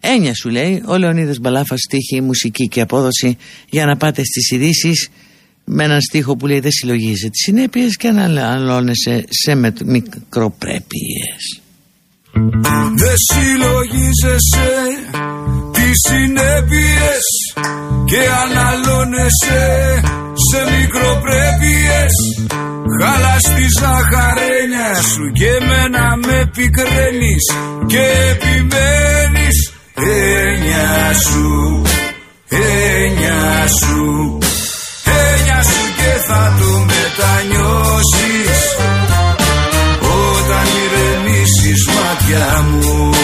Έννοια σου λέει, ο Λεωνίδας Μπαλάφας στίχη, μουσική και απόδοση για να πάτε στις ειδήσεις με έναν στίχο που λέει δεν συλλογίζεται τις συνέπειες και αναλώνεσαι σε μικροπρέπειες. Δεν συλλογίζεσαι τις συνέπειες και αναλώνεσαι σε μικροπρέπειες. Χάλα στη ζαχαρένια σου και μένα με πικραίνεις και επιμένεις. Έννοια σου, έννοια σου, έννοια σου και θα το μετανιώσεις. Όταν ηρεμήσεις μάτια μου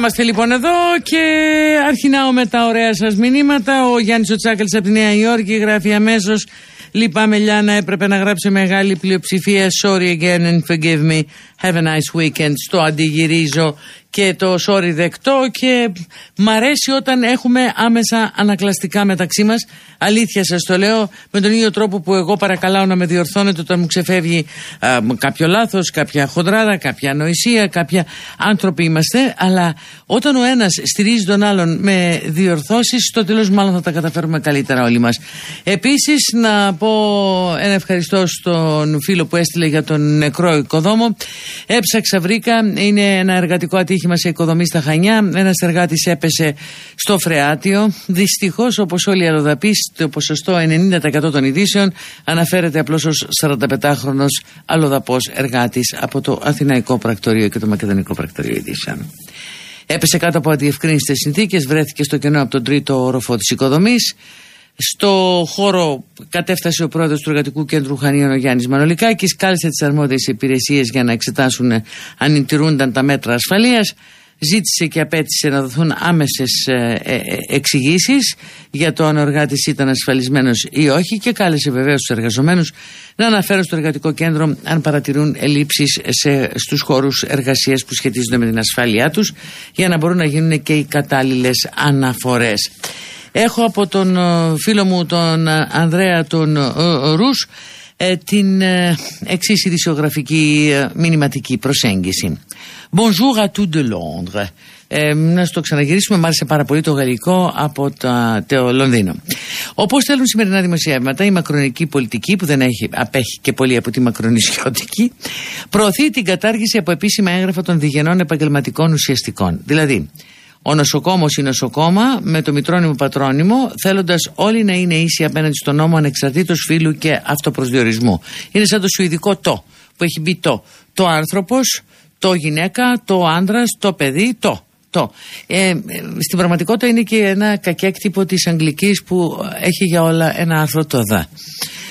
είμαστε λοιπόν εδώ και αρχινάω με τα ωραία σας μηνύματα. Ο Γιάννης Οτσάκαλης από τη Νέα Υόρκη γράφει αμέσως. Λυπάμαι Λιάννα, έπρεπε να γράψει μεγάλη πλειοψηφία. Sorry again and forgive me. Have a nice weekend. Στο αντιγυρίζω και το sorry δεκτό και μ' αρέσει όταν έχουμε άμεσα ανακλαστικά μεταξύ μας. Αλήθεια σας το λέω με τον ίδιο τρόπο που εγώ παρακαλάω να με διορθώνετε όταν μου ξεφεύγει α, κάποιο λάθος, κάποια χοντράδα, κάποια ανοησία, κάποια άνθρωποι είμαστε αλλά όταν ο ένας στηρίζει τον άλλον με διορθώσεις στο τέλος μάλλον θα τα καταφέρουμε καλύτερα όλοι μας. Επίσης να πω ένα ευχαριστώ στον φίλο που έστειλε για τον νεκρό οικοδόμο έψαξα βρήκα είναι ένα εργατικό ατύχημα ατύχημα σε οικοδομή στα Χανιά. Ένας εργάτη έπεσε στο φρεάτιο. Δυστυχώς, όπως όλοι οι αλλοδαπείς, το ποσοστό 90% των ειδήσεων αναφέρεται απλώς ως 45χρονο αλλοδαπός εργάτης από το Αθηναϊκό Πρακτορείο και το Μακεδονικό Πρακτορείο Ειδήσεων. Έπεσε κάτω από αδιευκρίνηστες συνθήκες, βρέθηκε στο κενό από τον τρίτο όροφο της οικοδομής. Στο χώρο κατέφτασε ο πρόεδρος του Εργατικού Κέντρου Χανίων, ο Γιάννης Μανολικάκης, κάλεσε τις αρμόδιες υπηρεσίες για να εξετάσουν αν τηρούνταν τα μέτρα ασφαλείας. Ζήτησε και απέτησε να δοθούν άμεσες εξηγήσεις για το αν ο εργάτης ήταν ασφαλισμένος ή όχι και κάλεσε βεβαίως τους εργαζομένους να αναφέρουν στο εργατικό κέντρο αν παρατηρούν ελλείψεις στους χώρους εργασίας που σχετίζονται με την ασφάλειά τους για να μπορούν να γίνουν και οι κατάλληλες αναφορές. Έχω από τον ε, φίλο μου τον ε, Ανδρέα τον ε, Ρους την εξής ειδησιογραφική μηνυματική προσέγγιση. Bonjour à tout de Londres. Ε, να στο ξαναγυρίσουμε, μ' άρεσε πάρα πολύ το γαλλικό από το Λονδίνο. Όπως θέλουν σημερινά δημοσιεύματα, η μακρονική πολιτική, που δεν έχει, απέχει και πολύ από τη μακρονισιώτικη, προωθεί την κατάργηση από επίσημα έγγραφα των διγενών επαγγελματικών ουσιαστικών. Δηλαδή, ο νοσοκόμος ή νοσοκόμα με το μητρόνιμο πατρόνιμο, θέλοντας όλοι να είναι ίσοι απέναντι στον νόμο ανεξαρτήτως φύλου και αυτοπροσδιορισμού. Είναι σαν το σουηδικό το, που έχει μπει το. Το άνθρωπος, το γυναίκα, το άντρας, το παιδί, το. Το. Ε, στην πραγματικότητα είναι και ένα κακέκτυπο της Αγγλικής που έχει για όλα ένα άρθρο το δα.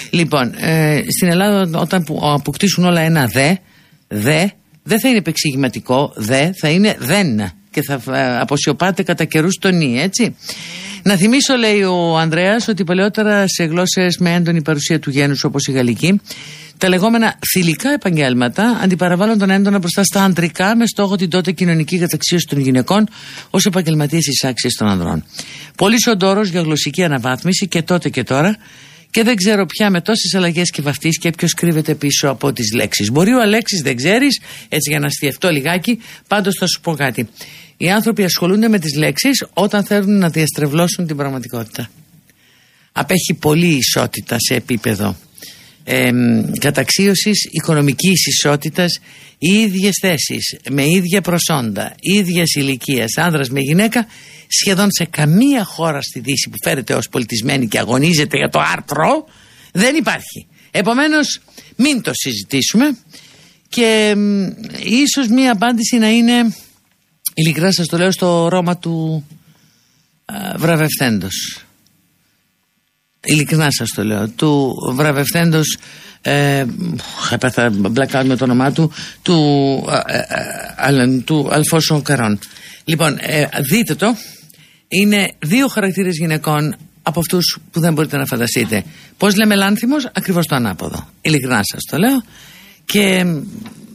Λοιπόν, ε, στην Ελλάδα όταν αποκτήσουν όλα ένα δε, δε, δεν θα είναι επεξηγηματικό, δε, θα είναι δεν και θα ε, αποσιωπάτε κατά καιρούς το νι, έτσι. Να θυμίσω, λέει ο Ανδρέας, ότι παλαιότερα σε γλώσσες με έντονη παρουσία του γένους όπως η γαλλική, τα λεγόμενα θηλυκά επαγγέλματα αντιπαραβάλλονταν έντονα μπροστά στα αντρικά με στόχο την τότε κοινωνική καταξίωση των γυναικών ως επαγγελματίες εισάξιε των ανδρών. Πολύ οντόρο για γλωσσική αναβάθμιση και τότε και τώρα και δεν ξέρω πια με τόσες αλλαγές και βαφτεί και ποιος κρύβεται πίσω από τις λέξεις. Μπορεί ο Αλέξης, δεν ξέρεις, έτσι για να στιευτώ λιγάκι, πάντως θα σου πω κάτι. Οι άνθρωποι ασχολούνται με τις λέξεις όταν θέλουν να διαστρεβλώσουν την πραγματικότητα. Απέχει πολύ ισότητα σε επίπεδο ε, καταξίωσης οικονομικής ισότητας οι ίδιες θέσεις με ίδια προσόντα ίδιας ηλικία, άνδρας με γυναίκα σχεδόν σε καμία χώρα στη Δύση που φέρεται ως πολιτισμένη και αγωνίζεται για το άρθρο δεν υπάρχει. Επομένως μην το συζητήσουμε και ίσως μία απάντηση να είναι ειλικρινά σας το λέω στο Ρώμα του α, βραβευθέντος. Ειλικρινά σας το λέω του βραβευθέντος ε, θα μπλακάρω με το όνομά του του, ε, ε, του Αλφόσο Καρόν λοιπόν ε, δείτε το είναι δύο χαρακτήρες γυναικών από αυτούς που δεν μπορείτε να φανταστείτε. Πως λέμε λάνθιμος; Ακριβώς το ανάποδο. Ειλικρινά σας το λέω. Και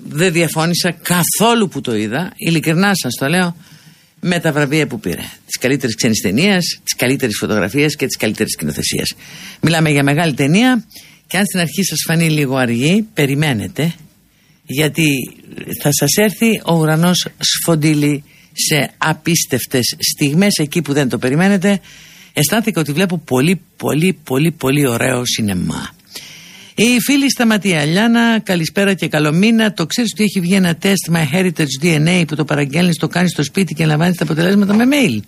δεν διαφώνησα καθόλου που το είδα. Ειλικρινά σας το λέω. Με τα βραβεία που πήρε. Τη καλύτερη ξένη ταινία, τη καλύτερη φωτογραφία και τη καλύτερη σκηνοθεσία. Μιλάμε για μεγάλη ταινία και αν στην αρχή σας φανεί λίγο αργή, περιμένετε γιατί θα σας έρθει ο ουρανός σφοντίλη σε απίστευτες στιγμές εκεί που δεν το περιμένετε αισθάνθηκα ότι βλέπω πολύ πολύ πολύ πολύ ωραίο σινεμά η φίλη Σταματία Λιάνα, καλησπέρα και καλό μήνα. Το ξέρεις ότι έχει βγει ένα τεστ My Heritage DNA που το παραγγέλνεις, το κάνεις στο σπίτι και λαμβάνεις τα αποτελέσματα με mail.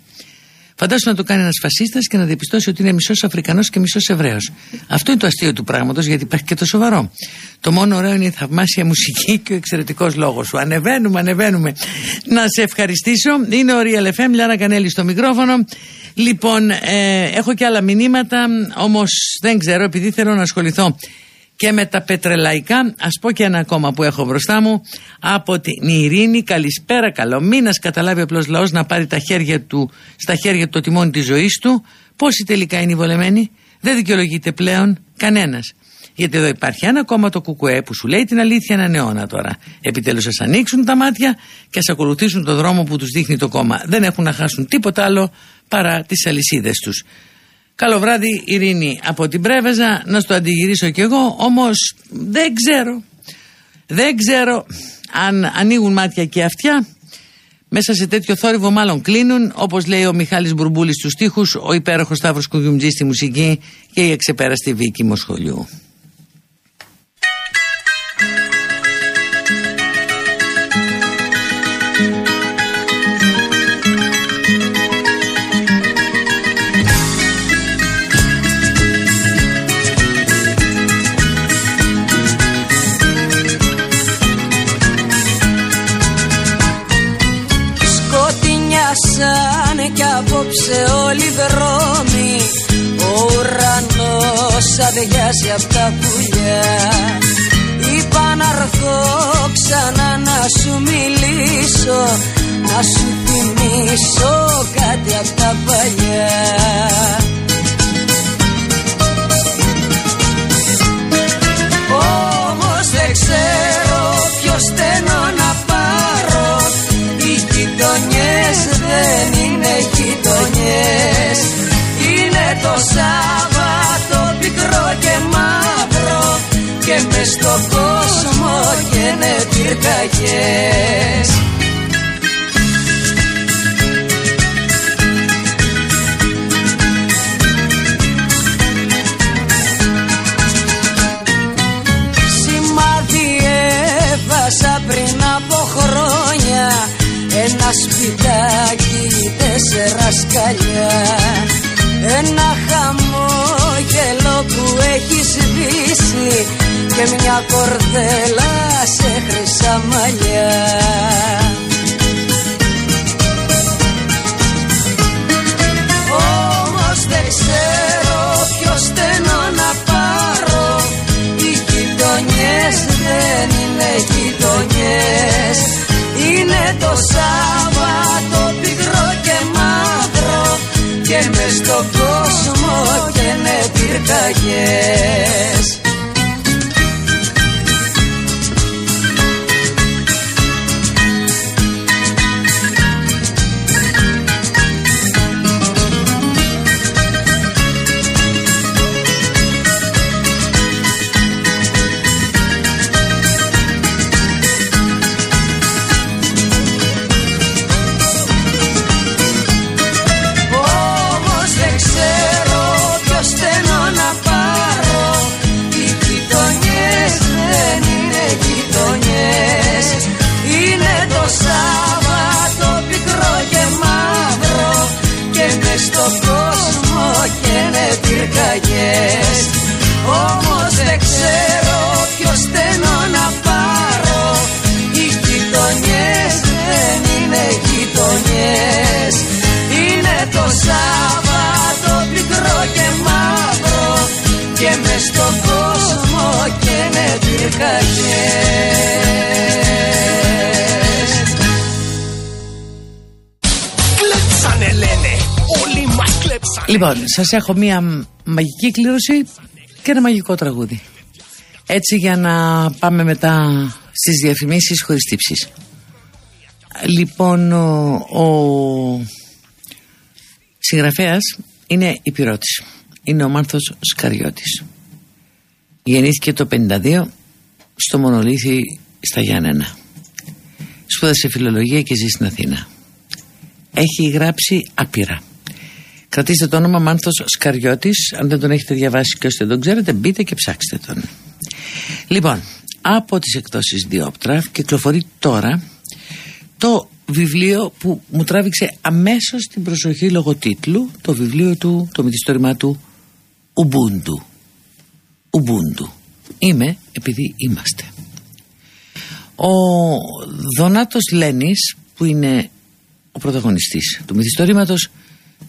Φαντάσου να το κάνει ένας φασίστας και να διαπιστώσει ότι είναι μισός Αφρικανός και μισός Εβραίος. Αυτό είναι το αστείο του πράγματος, γιατί υπάρχει και το σοβαρό. Το μόνο ωραίο είναι η θαυμάσια μουσική και ο εξαιρετικός λόγος σου. Ανεβαίνουμε, ανεβαίνουμε. Να σε ευχαριστήσω. Είναι ο Real FM, Λιάνα Κανέλη στο μικρόφωνο. Λοιπόν, ε, έχω και άλλα μηνύματα, όμως δεν ξέρω, επειδή θέλω να ασχοληθώ Και με τα πετρελαϊκά, ας πω και ένα ακόμα που έχω μπροστά μου, από την Ειρήνη, καλησπέρα, καλό μήνας, καταλάβει απλώς λαός να πάρει τα χέρια του, στα χέρια του το τιμόνι της ζωής του. Πόσοι τελικά είναι οι βολεμένοι, δεν δικαιολογείται πλέον κανένας. Γιατί εδώ υπάρχει ένα κόμμα το Κουκουέ που σου λέει την αλήθεια έναν αιώνα τώρα. Επιτέλους α ανοίξουν τα μάτια και ας ακολουθήσουν το δρόμο που τους δείχνει το κόμμα. Δεν έχουν να χάσουν τίποτα άλλο παρά τις αλυσίδες τους. Καλό βράδυ, Ειρήνη από την Πρέβεζα. Να στο αντιγυρίσω κι εγώ, όμως δεν ξέρω. Δεν ξέρω αν ανοίγουν μάτια και αυτιά. Μέσα σε τέτοιο θόρυβο μάλλον κλείνουν, όπως λέει ο Μιχάλης Μπουρμπούλης στους στίχους, ο υπέροχος Σταύρος Κουγιουμτζής στη μουσική και η εξεπέραστη Βίκη Μοσχολιού. Αδειάζει απ' τα πουλιά. Είπα να έρθω ξανά να σου μιλήσω Να σου θυμίσω πυρκαγιές Σημάδι έβασα πριν από χρόνια. Ένα σπιτάκι, τέσσερα σκαλιά. Ένα χαμόγελο που έχει σβήσει. Και μια κορδέλα σε χρυσά μαλλιά. Όμως δεν ξέρω ποιος στενό να πάρω. Οι γειτονιές δεν είναι γειτονιές. Είναι το Σάββατο πικρό και μαύρο. Και μες στον κόσμο καίνε πυρκαγιές καίνε πυρκαγιές Κλέψανε λένε, όλοι μας κλέψανε. Λοιπόν, σας έχω μία μ- μαγική κλήρωση και ένα μαγικό τραγούδι. Έτσι για να πάμε μετά στις διαφημίσεις χωρίς τύψεις. Λοιπόν, ο, ο συγγραφέας είναι υπηρώτης. Είναι ο Μάρθος Σκαριώτης. Γεννήθηκε το 52 στο Μονολίθι στα Γιάννενα. Σπούδασε φιλολογία και ζει στην Αθήνα. Έχει γράψει άπειρα. Κρατήστε το όνομα Μάνθος Σκαριώτης Αν δεν τον έχετε διαβάσει και όσοι δεν τον ξέρετε Μπείτε και ψάξτε τον Λοιπόν από τις εκδόσεις Διόπτρα Κυκλοφορεί τώρα Το βιβλίο που μου τράβηξε Αμέσως την προσοχή λογοτίτλου Το βιβλίο του, το μυθιστόρημά του Ουμπούντου Ουμπούντου Είμαι επειδή είμαστε Ο Δονάτος Λένης Που είναι ο πρωταγωνιστής του μυθιστορήματος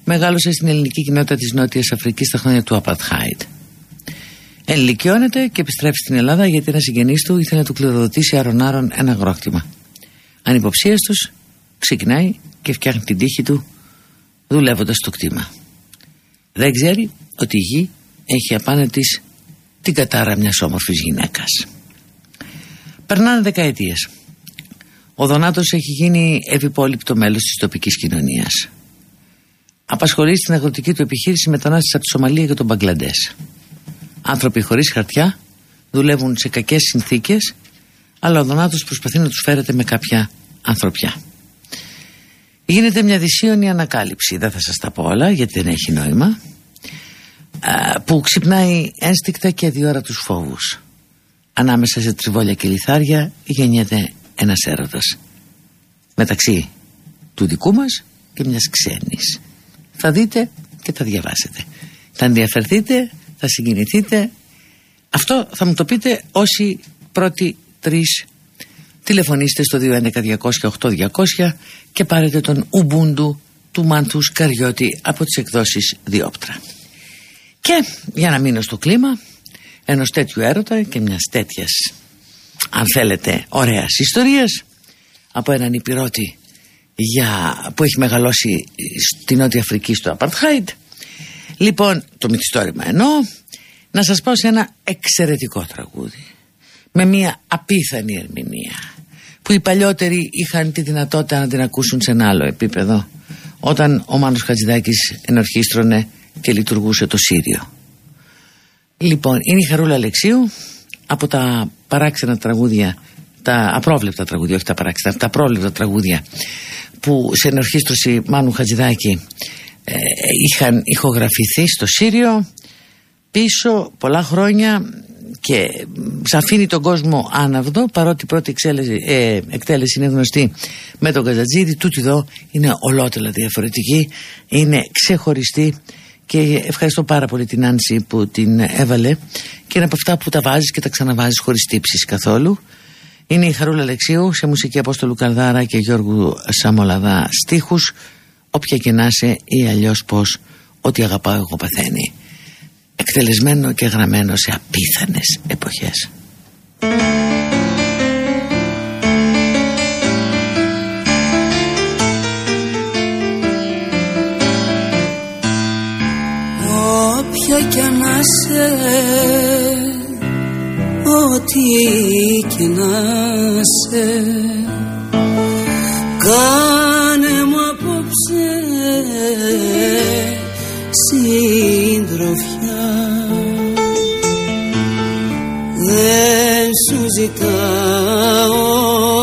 μεγάλωσε στην ελληνική κοινότητα της Νότιας Αφρικής στα χρόνια του Απατχάιτ. Ενηλικιώνεται και επιστρέφει στην Ελλάδα γιατί ένας συγγενής του ήθελε να του κληροδοτήσει αρονάρων ένα αγρόκτημα. Ανυποψίαστο, ξεκινάει και φτιάχνει την τύχη του δουλεύοντας στο κτήμα. Δεν ξέρει ότι η γη έχει απάνω τη την κατάρα μιας όμορφης γυναίκας. Περνάνε δεκαετίες. Ο Δονάτος έχει γίνει ευυπόλοιπτο μέλος της τοπικής κοινωνίας. Απασχολεί στην αγροτική του επιχείρηση μετανάστε από τη Σομαλία και τον Μπαγκλαντές. Άνθρωποι χωρίς χαρτιά δουλεύουν σε κακές συνθήκες, αλλά ο Δονάτος προσπαθεί να τους φέρεται με κάποια ανθρωπιά. Γίνεται μια δυσίωνη ανακάλυψη, δεν θα σας τα πω όλα γιατί δεν έχει νόημα, που ξυπνάει ένστικτα και διόρα τους φόβους. Ανάμεσα σε τριβόλια και λιθάρια γεννιέται ένας έρωτας. Μεταξύ του δικού μας και μιας ξένης. Θα δείτε και θα διαβάσετε. Θα ενδιαφερθείτε, θα συγκινηθείτε. Αυτό θα μου το πείτε όσοι πρώτοι τρεις τηλεφωνήστε στο 211-200-8200 και πάρετε τον Ουμπούντου του Μάνθους Καριώτη από τις εκδόσεις Διόπτρα. Και για να μείνω στο κλίμα ενός τέτοιου έρωτα και μιας τέτοιας αν θέλετε ωραίας ιστορίας από έναν υπηρώτη για, που έχει μεγαλώσει στη Νότια Αφρική στο Απαρτχάιντ λοιπόν το μυθιστόρημα εννοώ. Να σας πω σε ένα εξαιρετικό τραγούδι με μια απίθανη ερμηνεία που οι παλιότεροι είχαν τη δυνατότητα να την ακούσουν σε ένα άλλο επίπεδο όταν ο Μάνος Χατζηδάκης ενορχίστρωνε και λειτουργούσε το Σύριο. Λοιπόν, είναι η Χαρούλα Αλεξίου από τα παράξενα τραγούδια, τα απρόβλεπτα τραγούδια, όχι τα παράξενα, τα απρόβλεπτα τραγούδια που σε ενορχίστρωση Μάνου Χατζηδάκη ε, είχαν ηχογραφηθεί στο Σύριο πίσω πολλά χρόνια και αφήνει τον κόσμο άναυδο παρότι η πρώτη εξέλεση, ε, εκτέλεση είναι γνωστή με τον Καζατζίδη τούτη εδώ είναι ολότελα διαφορετική είναι ξεχωριστή και ευχαριστώ πάρα πολύ την Άνση που την έβαλε. Και είναι από αυτά που τα βάζεις και τα ξαναβάζεις χωρίς τύψεις καθόλου. Είναι η Χαρούλα Αλεξίου σε μουσική Απόστολου Καλδάρα και Γιώργου Σαμολαδά στίχους. Όποια και να είσαι ή αλλιώς πως ό,τι αγαπάω εγώ παθαίνει εκτελεσμένο και γραμμένο σε απίθανες εποχές. Κι να σε ό,τι και να σε κάνε μου απόψε συντροφιά. Δεν σου ζητάω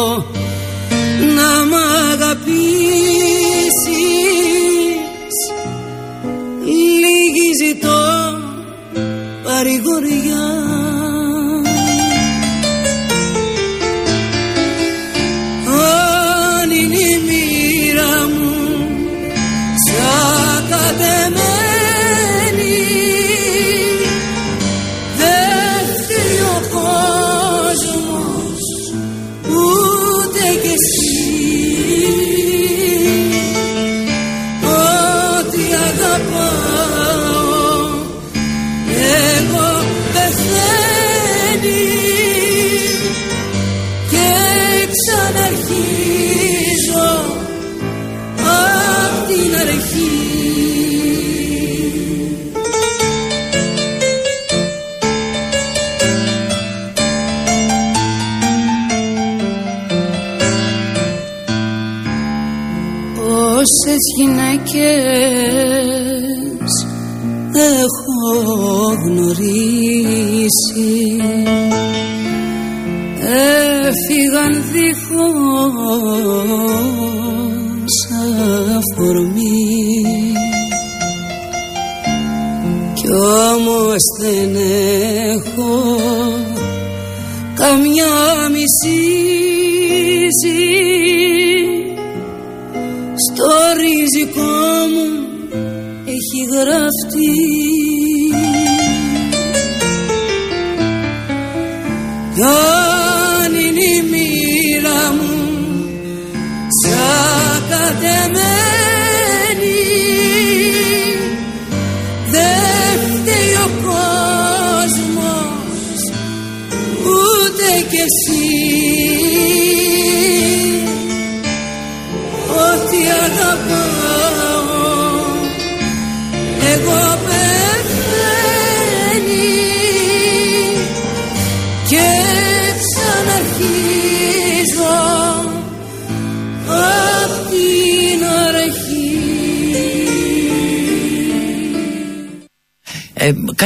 gloria.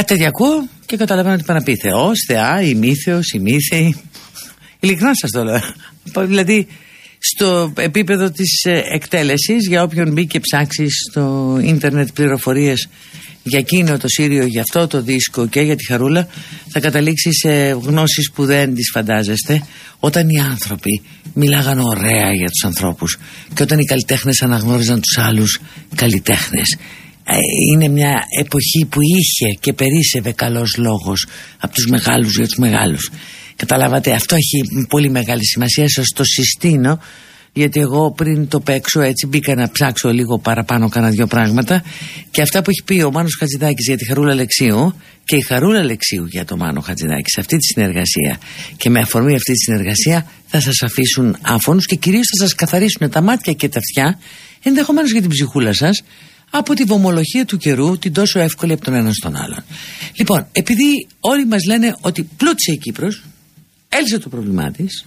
Ε, κάτι τέτοιο ακούω και καταλαβαίνω ότι πάνε να πει Θεός, Θεά, ημίθεο, ημίθεη. Ειλικρινά σας το λέω. δηλαδή, στο επίπεδο της εκτέλεσης, για όποιον μπει και ψάξει στο ίντερνετ πληροφορίες για εκείνο το Σύριο, για αυτό το δίσκο και για τη Χαρούλα, θα καταλήξει σε γνώσεις που δεν τις φαντάζεστε. Όταν οι άνθρωποι μιλάγαν ωραία για τους ανθρώπους και όταν οι καλλιτέχνες αναγνώριζαν τους άλλους καλλιτέχνες. Ε, είναι μια εποχή που είχε και περίσευε καλός λόγος από τους μεγάλους για τους μεγάλους. Καταλάβατε αυτό έχει πολύ μεγάλη σημασία σας το συστήνω γιατί εγώ πριν το παίξω έτσι μπήκα να ψάξω λίγο παραπάνω κάνα δυο πράγματα και αυτά που έχει πει ο Μάνος Χατζηδάκης για τη Χαρούλα Λεξίου και η Χαρούλα Λεξίου για το Μάνο Χατζηδάκη σε αυτή τη συνεργασία και με αφορμή αυτή τη συνεργασία θα σας αφήσουν άφωνους και κυρίως θα σας καθαρίσουν τα μάτια και τα αυτιά ενδεχομένως για την ψυχούλα σας από τη βομολογία του καιρού την τόσο εύκολη από τον ένα στον άλλον. Λοιπόν, επειδή όλοι μας λένε ότι πλούτησε η Κύπρος, έλυσε το πρόβλημά της,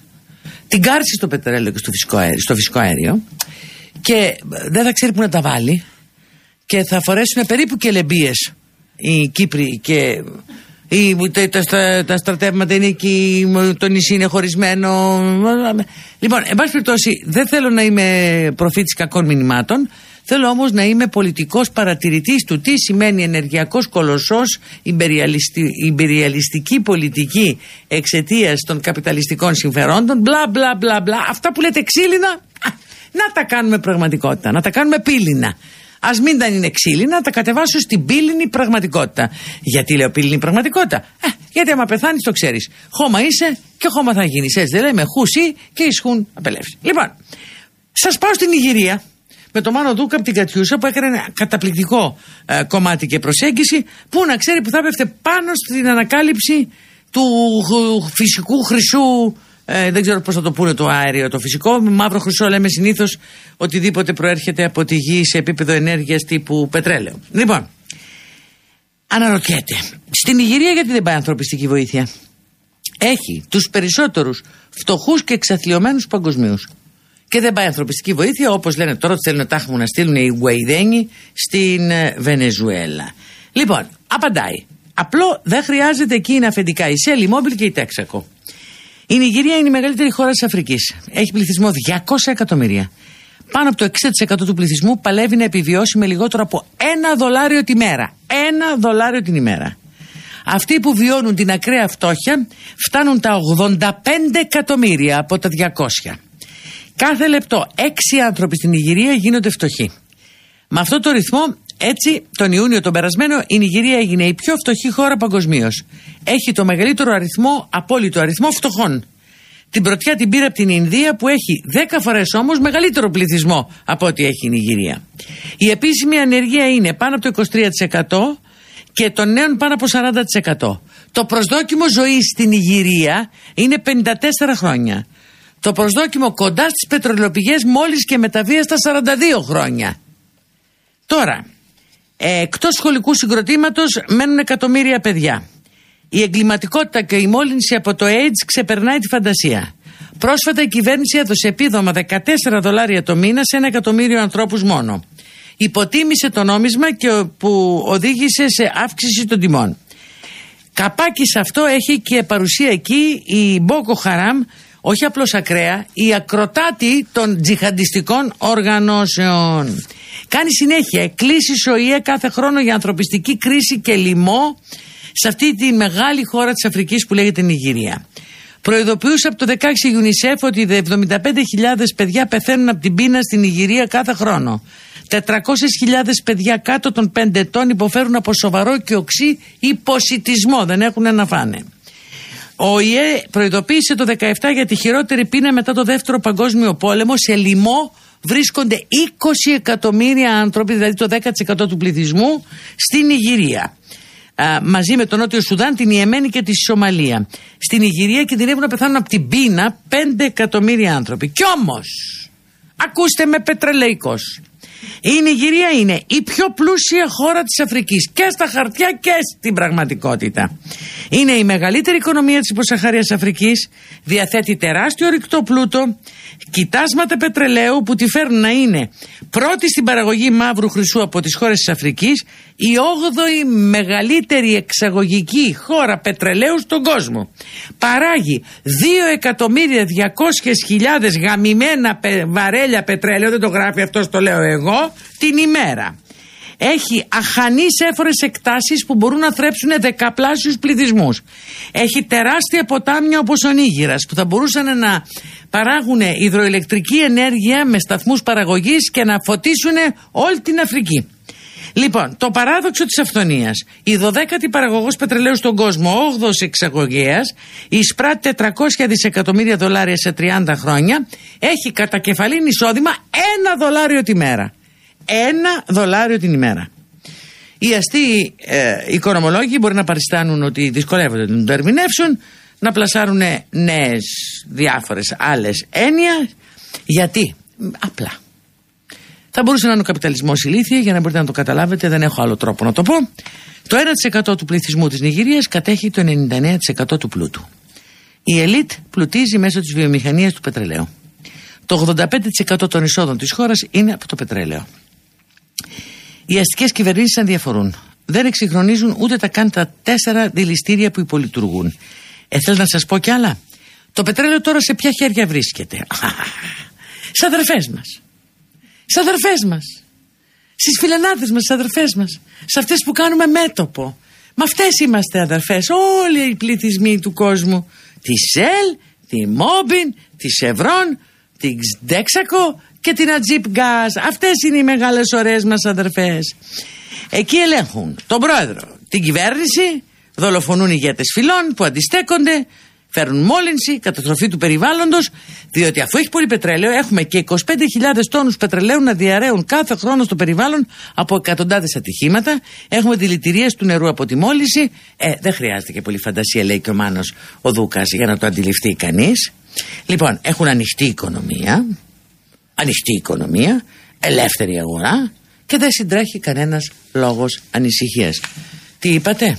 την κάρτισε στο πετρέλαιο και στο φυσικό αέριο, στο φυσικό αέριο και δεν θα ξέρει που να τα βάλει και θα φορέσουν περίπου και λεμπίες οι Κύπροι και οι, τα, τα, τα στρατεύματα είναι εκεί, το νησί είναι χωρισμένο. Λοιπόν, εν πάση περιπτώσει, δεν θέλω να είμαι προφήτης κακών μηνυμάτων. Θέλω όμως να είμαι πολιτικός παρατηρητής του τι σημαίνει ενεργειακός κολοσσός, υπεριαλιστη, υπεριαλιστική πολιτική εξαιτίας των καπιταλιστικών συμφερόντων, μπλα μπλα μπλα μπλα. Αυτά που λέτε ξύλινα, α, να τα κάνουμε πραγματικότητα, να τα κάνουμε πύληνα. Α μην τα είναι ξύλινα, να τα κατεβάσω στην πύληνη πραγματικότητα. Γιατί λέω πύληνη πραγματικότητα; Ε, γιατί άμα πεθάνεις, το ξέρεις. Χώμα είσαι και χώμα θα γίνεις. Έτσι δεν λέμε χούσι και ισχούν απελεύσει. Λοιπόν, σας πάω στην Ιγυρία με το Μάνο Δούκα από την Κατιούσα που έκανε ένα καταπληκτικό ε, κομμάτι και προσέγγιση που να ξέρει που θα πέφτε πάνω στην ανακάλυψη του χ- φυσικού χρυσού ε, δεν ξέρω πώς θα το πούνε το αέριο το φυσικό με μαύρο χρυσό λέμε συνήθως οτιδήποτε προέρχεται από τη γη σε επίπεδο ενέργειας τύπου πετρέλαιο λοιπόν αναρωτιέται στην Ιγυρία γιατί δεν πάει ανθρωπιστική βοήθεια; Έχει τους περισσότερους φτωχούς και εξαθλειωμένους παγκοσμίους. Και δεν πάει ανθρωπιστική βοήθεια, όπως λένε τώρα, ότι θέλουν τάχμου να στείλουν οι Γουαϊδένοι στην ε, Βενεζουέλα. Λοιπόν, απαντάει. Απλό δεν χρειάζεται εκεί να αφεντικά η Σέλ, η Μόμπιλ και η Τέξακο. Η Νιγηρία είναι η μεγαλύτερη χώρα της Αφρικής. Έχει πληθυσμό 200 εκατομμύρια. Πάνω από το 60% του πληθυσμού παλεύει να επιβιώσει με λιγότερο από ένα δολάριο τη μέρα. Ένα δολάριο την ημέρα. Αυτοί που βιώνουν την ακραία φτώχεια φτάνουν τα 85 εκατομμύρια από τα 200. Κάθε λεπτό έξι άνθρωποι στην Ιγυρία γίνονται φτωχοί. Με αυτό το ρυθμό, έτσι, τον Ιούνιο τον περασμένο, η Νιγηρία έγινε η πιο φτωχή χώρα παγκοσμίως. Έχει το μεγαλύτερο αριθμό, απόλυτο αριθμό φτωχών. Την πρωτιά την πήρε από την Ινδία που έχει 10 φορές όμως μεγαλύτερο πληθυσμό από ό,τι έχει η Νιγηρία. Η επίσημη ανεργία είναι πάνω από το 23% και των νέων πάνω από 40%. Το προσδόκιμο ζωή στην Ιγυρία είναι 54 χρόνια. Το προσδόκιμο κοντά στις πετρελαιοπηγές μόλις και μεταβία στα 42 χρόνια. Τώρα, ε, εκτός σχολικού συγκροτήματος μένουν εκατομμύρια παιδιά. Η εγκληματικότητα και η μόλυνση από το AIDS ξεπερνάει τη φαντασία. Πρόσφατα η κυβέρνηση έδωσε επίδομα 14 δολάρια το μήνα σε ένα εκατομμύριο ανθρώπους μόνο. Υποτίμησε το νόμισμα και ο- που οδήγησε σε αύξηση των τιμών. Καπάκι σε αυτό έχει και παρουσία εκεί η Μπόκο Χαράμ, όχι απλώς ακραία, η ακροτάτη των τζιχαντιστικών οργανώσεων. Κάνει συνέχεια εκκλήσεις ο ΙΕ κάθε χρόνο για ανθρωπιστική κρίση και λοιμό σε αυτή τη μεγάλη χώρα της Αφρικής που λέγεται Νιγηρία. Προειδοποιούσε από το 16 UNICEF ότι 75.000 παιδιά πεθαίνουν από την πείνα στην Ιγυρία κάθε χρόνο. 400.000 παιδιά κάτω των 5 ετών υποφέρουν από σοβαρό και οξύ υποσυτισμό, δεν έχουν να φάνε. Ο ΙΕ προειδοποίησε το 17 για τη χειρότερη πείνα μετά το δεύτερο παγκόσμιο πόλεμο. Σε λοιμό βρίσκονται 20 εκατομμύρια άνθρωποι, δηλαδή το 10% του πληθυσμού, στην Ιγυρία. α, μαζί με τον Νότιο Σουδάν, την Ιεμένη και τη Σομαλία. Στην Ιγυρία κινδυνεύουν να πεθάνουν από την πείνα 5 εκατομμύρια άνθρωποι. Κι όμως, ακούστε με πετρελαϊκός. Η Νιγηρία είναι η πιο πλούσια χώρα της Αφρικής και στα χαρτιά και στην πραγματικότητα. Είναι η μεγαλύτερη οικονομία της υποσαχάριας Αφρικής, διαθέτει τεράστιο ρηκτό πλούτο, κοιτάσματα πετρελαίου που τη φέρνουν να είναι πρώτη στην παραγωγή μαύρου χρυσού από τις χώρες της Αφρικής, η 8η μεγαλύτερη εξαγωγική χώρα πετρελαίου στον κόσμο. Παράγει 2.200.000 γαμημένα πε- βαρέλια πετρέλαιο, δεν το γράφει αυτός, το λέω εγώ, την ημέρα. Έχει αχανείς έφορες εκτάσεις που μπορούν να θρέψουν δεκαπλάσιους πληθυσμούς. Έχει τεράστια ποτάμια όπως ο Νίγηρας που θα μπορούσαν να παράγουν υδροηλεκτρική ενέργεια με σταθμούς παραγωγής και να φωτίσουν όλη την Αφρική. Λοιπόν, το παράδοξο της αυθονίας. Η 12η παραγωγός πετρελαίου στον κόσμο, 8ος εξαγωγέας, εισπράττει 400 δισεκατομμύρια δολάρια σε 30 χρόνια, έχει κατά κεφαλήν εισόδημα ένα δολάριο τη μέρα. Ένα δολάριο την ημέρα. Οι αστείοι ε, οικονομολόγοι μπορεί να παριστάνουν ότι δυσκολεύονται να το ερμηνεύσουν, να πλασάρουν νέες διάφορες άλλες έννοιες. Γιατί, απλά. Θα μπορούσε να είναι ο καπιταλισμός ηλίθεια για να μπορείτε να το καταλάβετε, δεν έχω άλλο τρόπο να το πω. Το 1% του πληθυσμού της Νιγηρίας κατέχει το 99% του πλούτου. Η ελίτ πλουτίζει μέσω της βιομηχανίας του πετρελαίου. Το 85% των εισόδων της χώρας είναι από το πετρέλαιο. Οι αστικές κυβερνήσεις αδιαφορούν. Δεν εξυγχρονίζουν ούτε τα καν τα τέσσερα δηληστήρια που υπολειτουργούν. Ε, θέλω να σας πω κι άλλα; Το πετρέλαιο τώρα σε ποια χέρια βρίσκεται; [laughs] Στι αδερφές μας. Στι αδερφές μας. Στις φιλενάδες μας, στις αδερφές μας. Σε αυτές που κάνουμε μέτωπο. Με αυτές είμαστε αδερφές. Όλοι οι πληθυσμοί του κόσμου. Τη ΣΕΛ, τη Μόμπιν, τη Σευρών, την Ντέξακο και την Ατζίπ Γκάζ. Αυτές είναι οι μεγάλες ωραίες μας αδερφές. Εκεί ελέγχουν τον πρόεδρο, την κυβέρνηση, δολοφονούν ηγέτες φυλών που αντιστέκονται, φέρουν μόλυνση, καταστροφή του περιβάλλοντος, διότι αφού έχει πολύ πετρέλαιο, έχουμε και 25.000 τόνους πετρελαίου να διαραίουν κάθε χρόνο στο περιβάλλον από εκατοντάδες ατυχήματα. Έχουμε δηλητηρίε του νερού από τη μόλυνση. Ε, δεν χρειάζεται και πολύ φαντασία, λέει και ο Μάνος ο Δούκας, για να το αντιληφθεί κανείς. Λοιπόν, έχουν ανοιχτή οικονομία, ανοιχτή οικονομία, ελεύθερη αγορά και δεν συντρέχει κανένας λόγος ανησυχίας. Τι είπατε;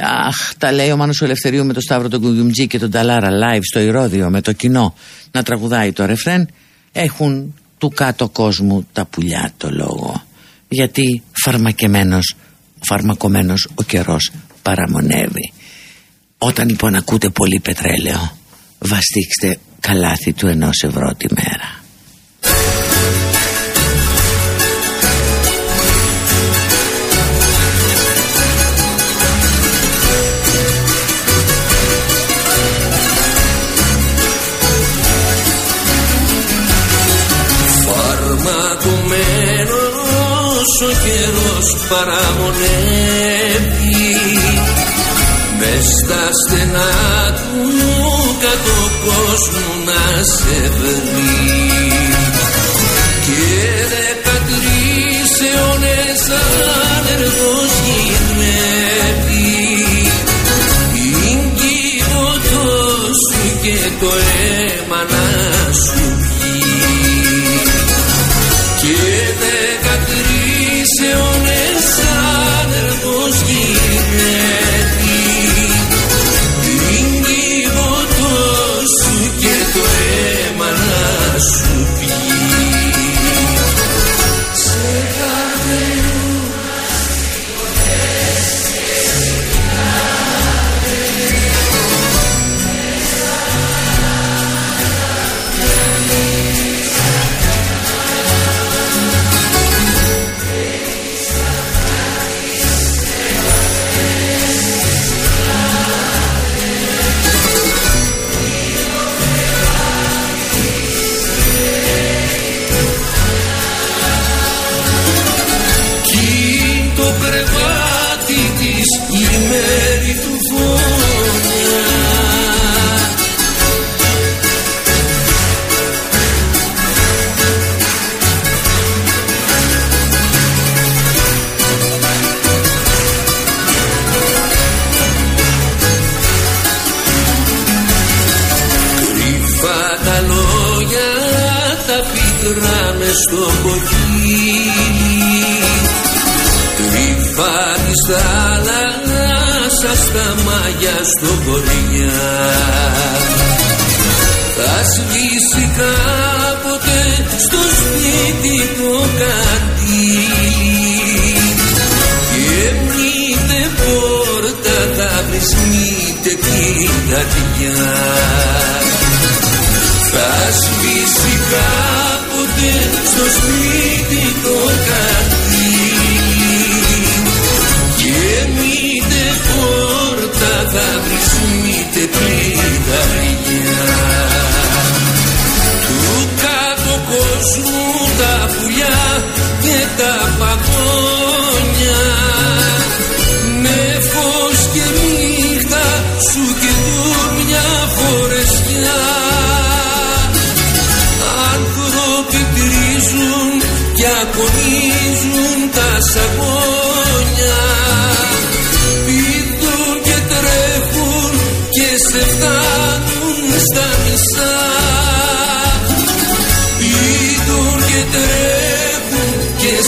Αχ, τα λέει ο Μάνος ο Ελευθερίου με τον Σταύρο τον Κουγιουμτζή και τον Ταλάρα live στο Ηρώδιο με το κοινό να τραγουδάει το ρεφρέν έχουν του κάτω κόσμου τα πουλιά το λόγο. Γιατί φαρμακεμένος φαρμακομένος ο καιρός παραμονεύει. Όταν λοιπόν ακούτε πολύ πετρέλαιο βαστίξτε καλάθι του ενός ευρώ τη μέρα κόσμου να σε βρει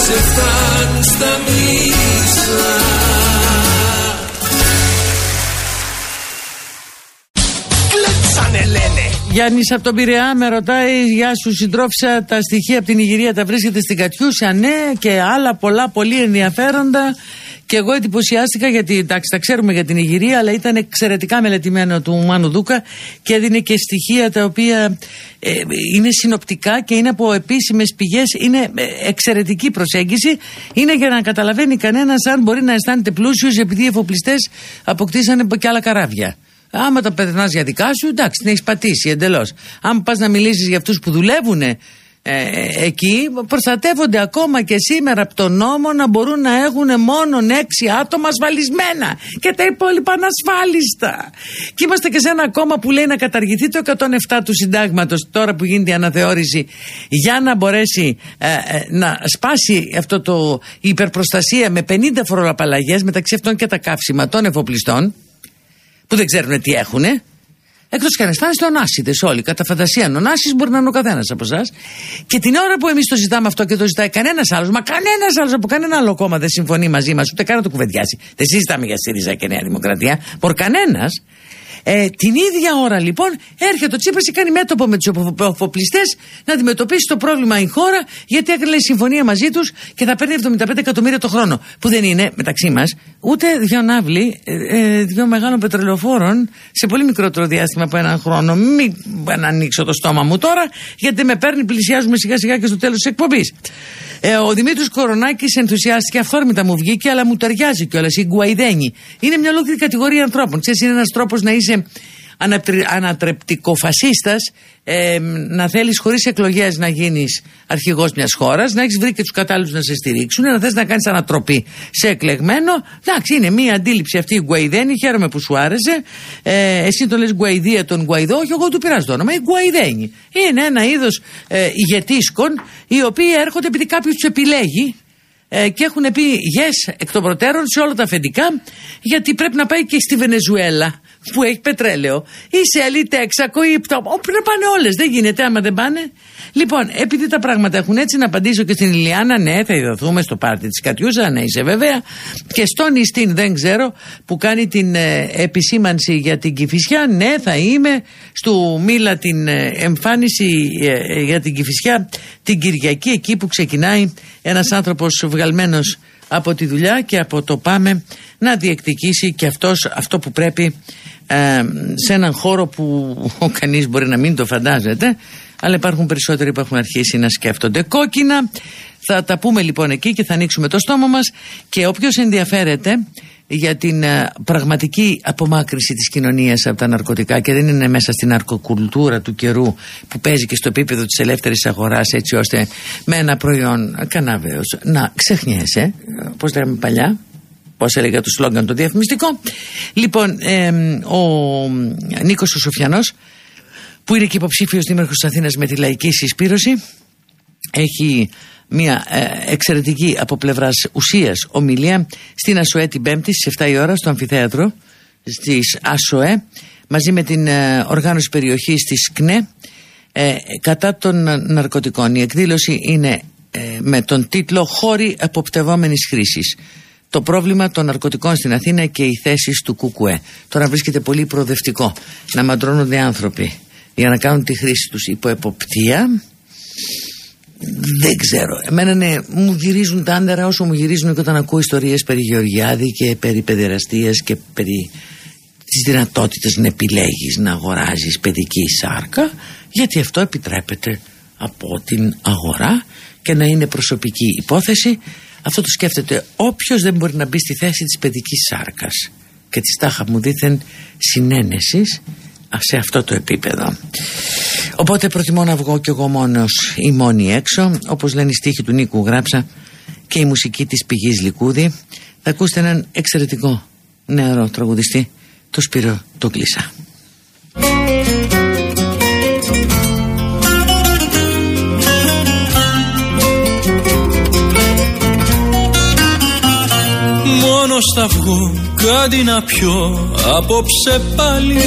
σε φτάνουν στα μισά Κλέψανε λένε Γιάννης από τον Πειραιά με ρωτάει: Γεια σου, συντρόφισα. Τα στοιχεία από την Ιγυρία τα βρίσκεται στην Κατιούσα. Ναι, και άλλα πολλά πολύ ενδιαφέροντα. Και εγώ εντυπωσιάστηκα γιατί εντάξει, τα ξέρουμε για την Ιγυρία, αλλά ήταν εξαιρετικά μελετημένο του Μάνου Δούκα και έδινε και στοιχεία τα οποία ε, είναι συνοπτικά και είναι από επίσημες πηγές. Είναι ε, εξαιρετική προσέγγιση. Είναι για να καταλαβαίνει κανένας αν μπορεί να αισθάνεται πλούσιος επειδή οι εφοπλιστές αποκτήσανε και άλλα καράβια. Άμα τα περνάς για δικά σου, εντάξει, την έχεις πατήσει εντελώς. Αν πας να μιλήσεις για αυτούς που δουλεύουν ε, εκεί, προστατεύονται ακόμα και σήμερα από τον νόμο να μπορούν να έχουν μόνο έξι άτομα ασφαλισμένα και τα υπόλοιπα ανασφάλιστα. Και είμαστε και σε ένα κόμμα που λέει να καταργηθεί το 107 του συντάγματος τώρα που γίνεται η αναθεώρηση για να μπορέσει ε, ε, να σπάσει αυτό το η υπερπροστασία με 50 φοροαπαλλαγές μεταξύ αυτών και τα καύσιμα των εφοπλιστών που δεν ξέρουν τι έχουν. Εκτός κι αν αισθάνεστε ονάσιδε όλοι. Κατά φαντασία, ονάσεις μπορεί να είναι ο καθένας από εσάς. Και την ώρα που εμείς το ζητάμε αυτό και το ζητάει κανένας άλλος, μα κανένας άλλος από κανένα άλλο κόμμα δεν συμφωνεί μαζί μας, ούτε καν να το κουβεντιάσει. Δεν συζητάμε για ΣΥΡΙΖΑ και Νέα Δημοκρατία. Μπορεί κανένας. Ε, την ίδια ώρα λοιπόν έρχεται ο Τσίπρας και κάνει μέτωπο με τους εφοπλιστέ να αντιμετωπίσει το πρόβλημα η χώρα γιατί έκανε συμφωνία μαζί τους και θα παίρνει 75 εκατομμύρια το χρόνο. Που δεν είναι μεταξύ μας ούτε δυο ναύλοι, ε, ε, δυο μεγάλων πετρελοφόρων σε πολύ μικρότερο διάστημα από έναν χρόνο. Μην να ανοίξω το στόμα μου τώρα γιατί με παίρνει, πλησιάζουμε σιγά σιγά και στο τέλος της εκπομπής. Ε, ο Δημήτρης Κορονάκης ενθουσιάστηκε, αυθόρμητα μου βγήκε, αλλά μου ταιριάζει κιόλας. Η Γκουαϊδένη. Είναι μια ολόκληρη κατηγορία ανθρώπων. Ξέρεις, είναι ένας τρόπος να είσαι ανατρεπτικοφασίστας, ε, να θέλεις χωρίς εκλογές να γίνεις αρχηγός μιας χώρας, να έχεις βρει και τους κατάλληλους να σε στηρίξουν, να θες να κάνεις ανατροπή σε εκλεγμένο. Εντάξει, είναι μια αντίληψη αυτή η Γκουαϊδένη. Χαίρομαι που σου άρεσε. Ε, εσύ το λες Γκουαϊδία τον Γκουαϊδό, όχι εγώ του πειράζω το όνομα. Η Γκουαϊδένη. Είναι ένα είδος ε, ηγετήσκων οι οποίοι έρχονται επειδή κάποιος τους επιλέγει ε, και έχουν πει yes εκ των προτέρων σε όλα τα αφεντικά γιατί πρέπει να πάει και στη Βενεζουέλα που έχει πετρέλαιο ή σε αλή Τέξακο ή πτώ. Όπου να πάνε όλες. Δεν γίνεται άμα δεν πάνε. Λοιπόν, επειδή τα πράγματα έχουν έτσι, να απαντήσω και στην Ηλιάνα. Ναι, θα ειδωθούμε στο πάρτι της Κατιούζα, ναι, είσαι βέβαια. Και στον Ιστίν, δεν ξέρω, που κάνει την ε, επισήμανση για την Κυφυσιά. Ναι, θα είμαι. Στο Μίλα την ε, εμφάνιση ε, για την Κυφυσιά την Κυριακή, εκεί που ξεκινάει ένας άνθρωπος βγαλμένος από τη δουλειά και από το πάμε να διεκδικήσει και αυτός αυτό που πρέπει ε, σε έναν χώρο που ο κανείς μπορεί να μην το φαντάζεται αλλά υπάρχουν περισσότεροι που έχουν αρχίσει να σκέφτονται κόκκινα. Θα τα πούμε λοιπόν εκεί και θα ανοίξουμε το στόμα μας. Και όποιος ενδιαφέρεται για την ε, πραγματική απομάκρυση της κοινωνίας από τα ναρκωτικά και δεν είναι μέσα στην ναρκοκουλτούρα του καιρού που παίζει και στο επίπεδο της ελεύθερης αγοράς έτσι ώστε με ένα προϊόν κανάβεως να ξεχνιέσαι όπως λέγαμε παλιά πώς έλεγα το σλόγκαν το διαφημιστικό λοιπόν ε, ο Νίκος ο Σοφιανός που είναι και υποψήφιος δήμαρχος της Αθήνας με τη λαϊκή συσπείρωση έχει μια ε, εξαιρετική από πλευράς ουσίας ομιλία στην ΑΣΟΕΕ την Πέμπτη στις 7 η ώρα στο αμφιθέατρο της ΑΣΟΕ μαζί με την ε, οργάνωση περιοχής της ΚΝΕ ε, κατά των ναρκωτικών. Η εκδήλωση είναι ε, με τον τίτλο «Χώροι αποπτευόμενης χρήσης». Το πρόβλημα των ναρκωτικών στην Αθήνα και οι θέσεις του ΚΚΕ. Τώρα βρίσκεται πολύ προοδευτικό να μαντρώνονται άνθρωποι για να κάνουν τη χρήση τους υπό εποπτεία δεν ξέρω. Εμένα ναι, μου γυρίζουν τα άντερα όσο μου γυρίζουν και όταν ακούω ιστορίες περί Γεωργιάδη και περί παιδεραστίας και περί τις δυνατότητες να επιλέγεις να αγοράζεις παιδική σάρκα γιατί αυτό επιτρέπεται από την αγορά και να είναι προσωπική υπόθεση αυτό το σκέφτεται. Όποιος δεν μπορεί να μπει στη θέση της παιδικής σάρκας και της τάχα μου δίθεν συνένεσης σε αυτό το επίπεδο. Οπότε προτιμώ να βγω κι εγώ μόνος ή μόνη έξω. Όπως λένε οι στίχοι του Νίκου Γράψα και η μουσική της πηγής Λικούδη θα ακούσετε έναν εξαιρετικό νεαρό τραγουδιστή το Σπύρο το Κλεισά Μόνος στα βγω κάτι να πιω. Απόψε πάλι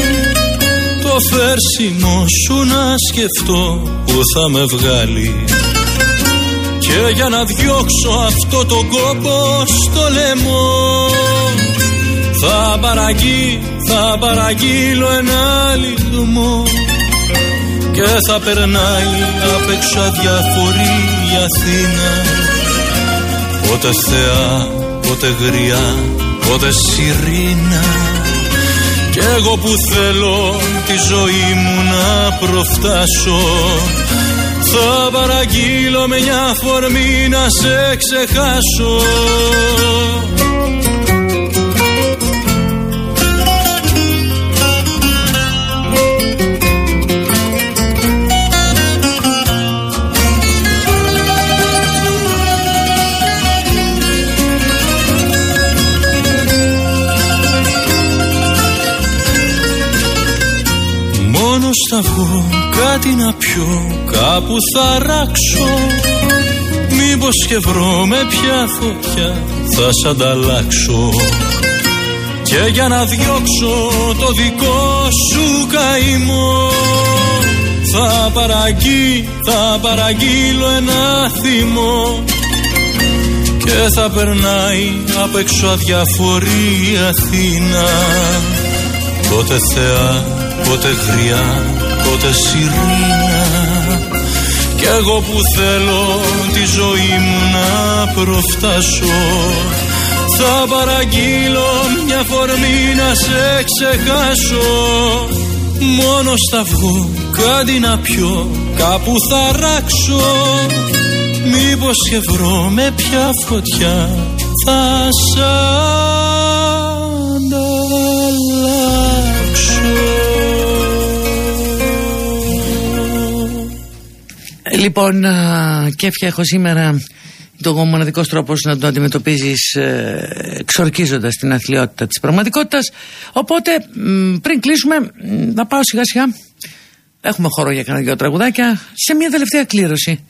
το φέρσιμο σου να σκεφτώ που θα με βγάλει. Και για να διώξω αυτό το κόπο στο λαιμό θα παραγγεί, θα παραγγείλω ένα λιγμό και θα περνάει απ' έξω αδιαφορή η Αθήνα. Πότε θεά, πότε γριά, πότε σιρήνα. Κι εγώ που θέλω τη ζωή μου να προφτάσω θα παραγγείλω με μια φορμή να σε ξεχάσω θα βγω κάτι να πιω Κάπου θα ράξω. Μήπως και βρω με ποια φωτιά θα σ' ανταλλάξω. Και για να διώξω το δικό σου καημό Θα παραγγεί, θα παραγγείλω ένα θυμό. Και θα περνάει απ' έξω αδιαφορή Αθήνα. Πότε θεά, πότε γριά, πότε σιρήνα. Κι εγώ που θέλω τη ζωή μου να προφτάσω Θα παραγγείλω μια φορμή να σε ξεχάσω. Μόνο στα βγω κάτι να πιω Κάπου θα ράξω. Μήπως και βρω με ποια φωτιά Θα σ' Λοιπόν, Κέφια, έχω σήμερα το μοναδικό τρόπος να το αντιμετωπίζεις ε, εξορκίζοντας την αθλειότητα της πραγματικότητας. Οπότε, πριν κλείσουμε, να πάω σιγά σιγά. Έχουμε χώρο για κανένα δυο τραγουδάκια. Σε μια τελευταία κλήρωση.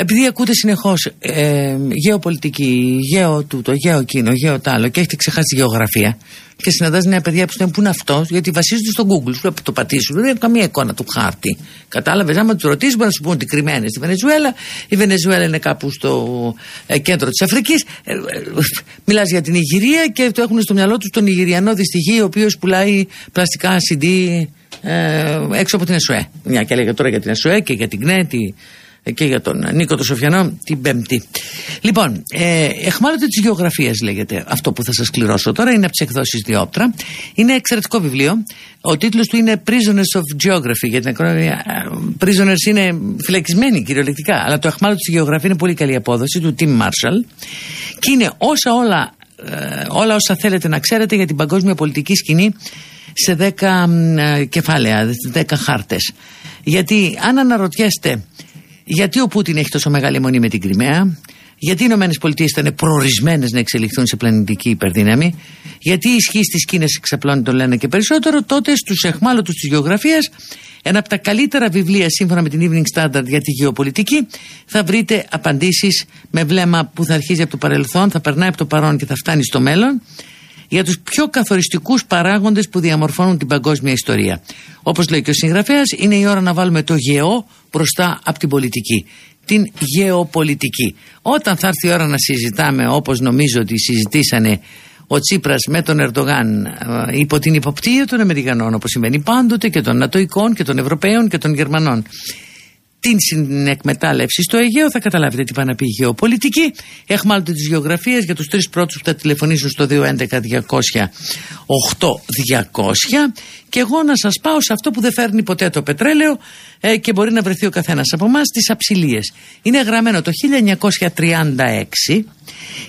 Επειδή ακούτε συνεχώς ε, γεωπολιτική, γεω τούτο, γεω εκείνο, γεω τ' και έχετε ξεχάσει τη γεωγραφία και συναντάς νέα παιδιά που στέλνουν πού είναι αυτός, γιατί βασίζονται στο Google. Σου το πατήσουν, δεν έχουν καμία εικόνα του χάρτη. Κατάλαβες, άμα τους ρωτήσεις, μπορείς να σου πούνε ότι κρυμμένη στη Βενεζουέλα. Η Βενεζουέλα είναι κάπου στο ε, κέντρο της Αφρικής. Ε, ε, Μιλάς για την Ιγυρία και το έχουν στο μυαλό τους τον Ιγυριανό δυστυχή, ο οποίος πουλάει πλαστικά CD ε, έξω από την ΕΣΟΕ. Μια και έλεγα τώρα για την ΕΣΟΕ και για την ΚΝΕ, και για τον Νίκο το Σοφιανό την Πέμπτη. Λοιπόν, ε, εχμάλωτε της γεωγραφίας λέγεται αυτό που θα σας κληρώσω τώρα. Είναι από τις εκδόσεις Διόπτρα. Είναι εξαιρετικό βιβλίο. Ο τίτλος του είναι Prisoners of Geography. Για την ακρόαση. Prisoners είναι φυλακισμένοι κυριολεκτικά. Αλλά το εχμάλωτο της γεωγραφίας είναι πολύ καλή απόδοση του Tim Marshall. Και είναι όσα όλα, ε, όλα όσα θέλετε να ξέρετε για την παγκόσμια πολιτική σκηνή σε 10 ε, κεφάλαια, 10 χάρτες. Γιατί αν αναρωτιέστε γιατί ο Πούτιν έχει τόσο μεγάλη αιμονή με την Κρυμαία, γιατί οι Ηνωμένες Πολιτείες ήταν προορισμένες να εξελιχθούν σε πλανητική υπερδύναμη, γιατί η ισχύς της Κίνας εξαπλώνει το λένε και περισσότερο, τότε στους εχμάλωτους της γεωγραφίας, ένα από τα καλύτερα βιβλία σύμφωνα με την Evening Standard για τη γεωπολιτική, θα βρείτε απαντήσεις με βλέμμα που θα αρχίζει από το παρελθόν, θα περνάει από το παρόν και θα φτάνει στο μέλλον. Για τους πιο καθοριστικούς παράγοντες που διαμορφώνουν την παγκόσμια ιστορία. Όπως λέει και ο συγγραφέας, είναι η ώρα να βάλουμε το γεώ μπροστά από την πολιτική. Την γεωπολιτική. Όταν θα έρθει η ώρα να συζητάμε όπως νομίζω ότι συζητήσανε ο Τσίπρας με τον Ερντογάν ε, υπό την υποπτία των Αμερικανών όπως σημαίνει πάντοτε και των Νατοικών και των Ευρωπαίων και των Γερμανών την συνεκμετάλλευση στο Αιγαίο θα καταλάβετε τι πάει να πει η γεωπολιτική. Έχουμε άλλο τις γεωγραφίες για τους τρεις πρώτους που θα τηλεφωνήσουν στο 211-200-8200 και εγώ να σας πάω σε αυτό που δεν φέρνει ποτέ το πετρέλαιο ε, και μπορεί να βρεθεί ο καθένας από εμάς, τις αψιλίες. Είναι γραμμένο το 1936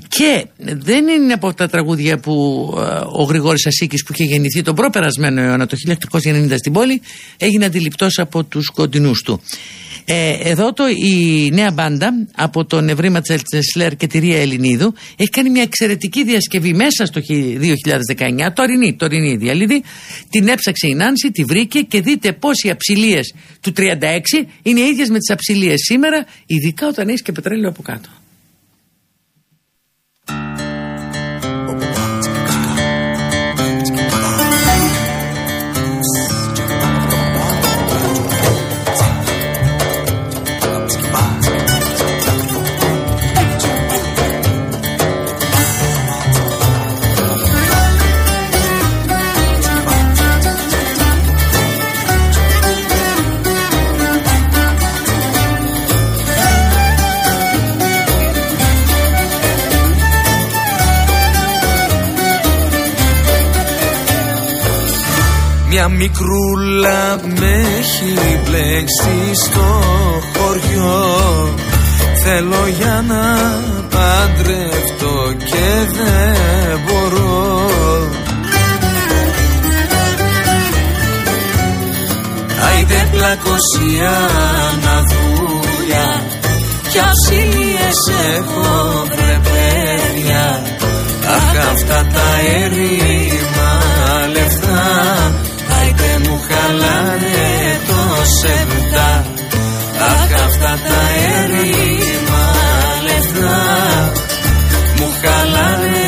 και δεν είναι από τα τραγούδια που ε, ο Γρηγόρης Ασίκης που είχε γεννηθεί τον προπερασμένο αιώνα το 1890 στην πόλη έγινε αντιληπτός από τους κοντινούς του. Ε, εδώ το, η νέα μπάντα από τον Ευρήμα Τσελτσεσλέρ και τη Ρία Ελληνίδου έχει κάνει μια εξαιρετική διασκευή μέσα στο 2019, τωρινή, τωρινή διαλύδη. Την έψαξε η Νάνση, τη βρήκε και δείτε πώ οι αψιλίες του 36 είναι οι ίδιες με τις αψιλίες σήμερα, ειδικά όταν έχεις και πετρέλαιο από κάτω. Μια μικρούλα με έχει μπλέξει στο χωριό. Θέλω για να παντρευτώ και δεν μπορώ. Άιντε πλακωσία να δουλειά Κι αψίλιες έχω βρε παιδιά. Αχ αυτά τα ερήμα λεφτά. Άιντε μου χαλάνε το σεβδά Αχ αυτά τα έρημα λεφτά Μου χαλάνε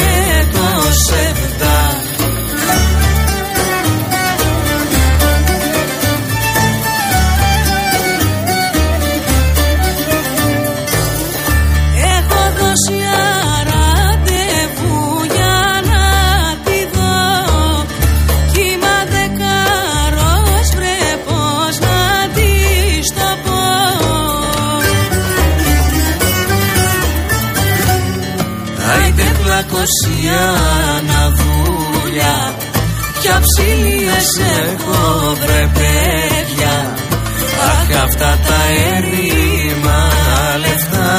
πλακωσία να δουλειά Κι αψίλιες έχω βρε παιδιά. Αχ αυτά τα έρημα λεφτά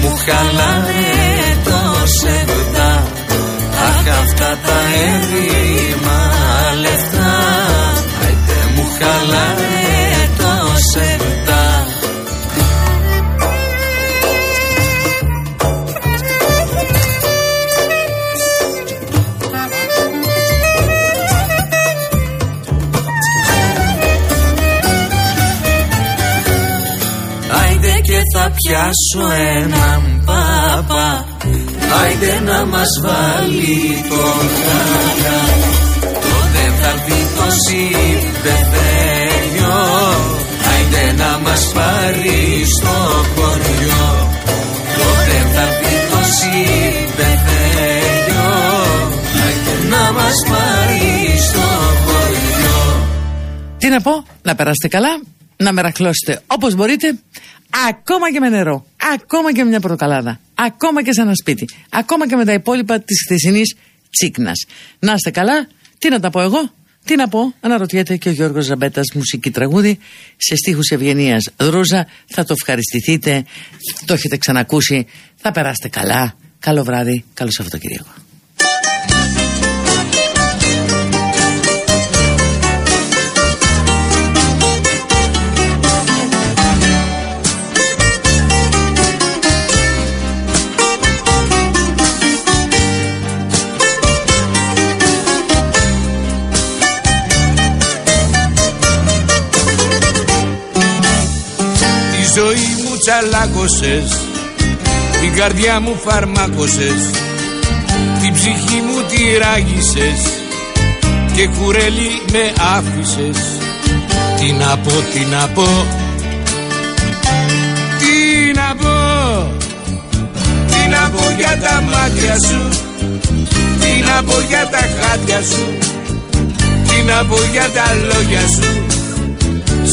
Μου χαλάνε το σεβδά Αχ αυτά τα έρημα πιάσω έναν πάπα Άιντε να μας βάλει τον χάκα Τότε θα έρθει το συμπεθένιο Άιντε να μας πάρει στο χωριό. Τότε θα έρθει το συμπεθένιο Άιντε να μας πάρει στο χωριό. Τι να πω, να περάσετε καλά, να μερακλώσετε όπως μπορείτε, ακόμα και με νερό, ακόμα και με μια πορτοκαλάδα, ακόμα και σε ένα σπίτι, ακόμα και με τα υπόλοιπα της χθεσινής τσίκνας. Να είστε καλά, τι να τα πω εγώ, τι να πω, αναρωτιέται και ο Γιώργος Ζαμπέτας μουσική τραγούδι. Σε στίχους Ευγενίας Δρούζα, θα το ευχαριστηθείτε, το έχετε ξανακούσει, θα περάσετε καλά, καλό βράδυ, καλό Σαββατοκύριακο. Τσαλάκωσες Την καρδιά μου φαρμάκωσες Την ψυχή μου τη ράγισες και κουρέλι με άφησες. Τι να πω, τι να πω Τι να πω Τι να πω για τα μάτια σου Τι να πω για τα χάτια σου Τι να πω για τα λόγια σου.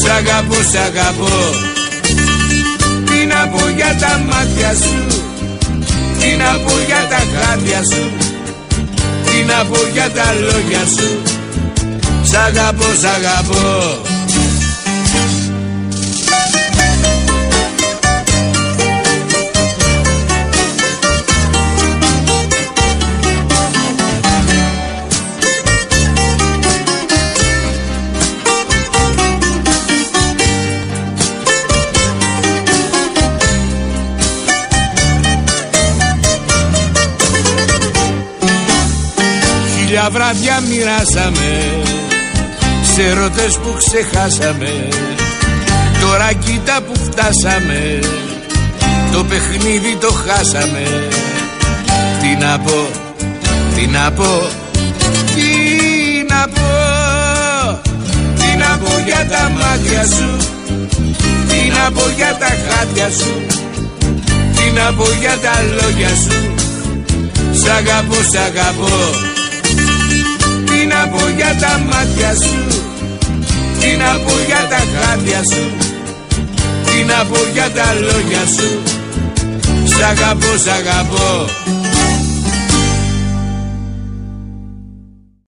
Σ' αγαπώ, σ' αγαπώ. Τι να πω για τα μάτια σου Τι να πω για τα χάτια σου Τι να πω για τα λόγια σου. Σ' αγαπώ, σ' αγαπώ Χίλια βράδια μοιράσαμε. Σε ρωτές που ξεχάσαμε. Τώρα κοίτα που φτάσαμε. Το παιχνίδι το χάσαμε. Τι να πω, τι να πω Τι να πω. Τι να πω για τα μάτια σου. Τι να πω για τα χάτια σου. Τι να πω για τα λόγια σου. Σ' αγαπώ, σ' αγαπώ. Τι να πω για τα μάτια σου Τι να πω για τα χάδια σου Τι να πω για τα λόγια σου. Σ' αγαπώ, σ' αγαπώ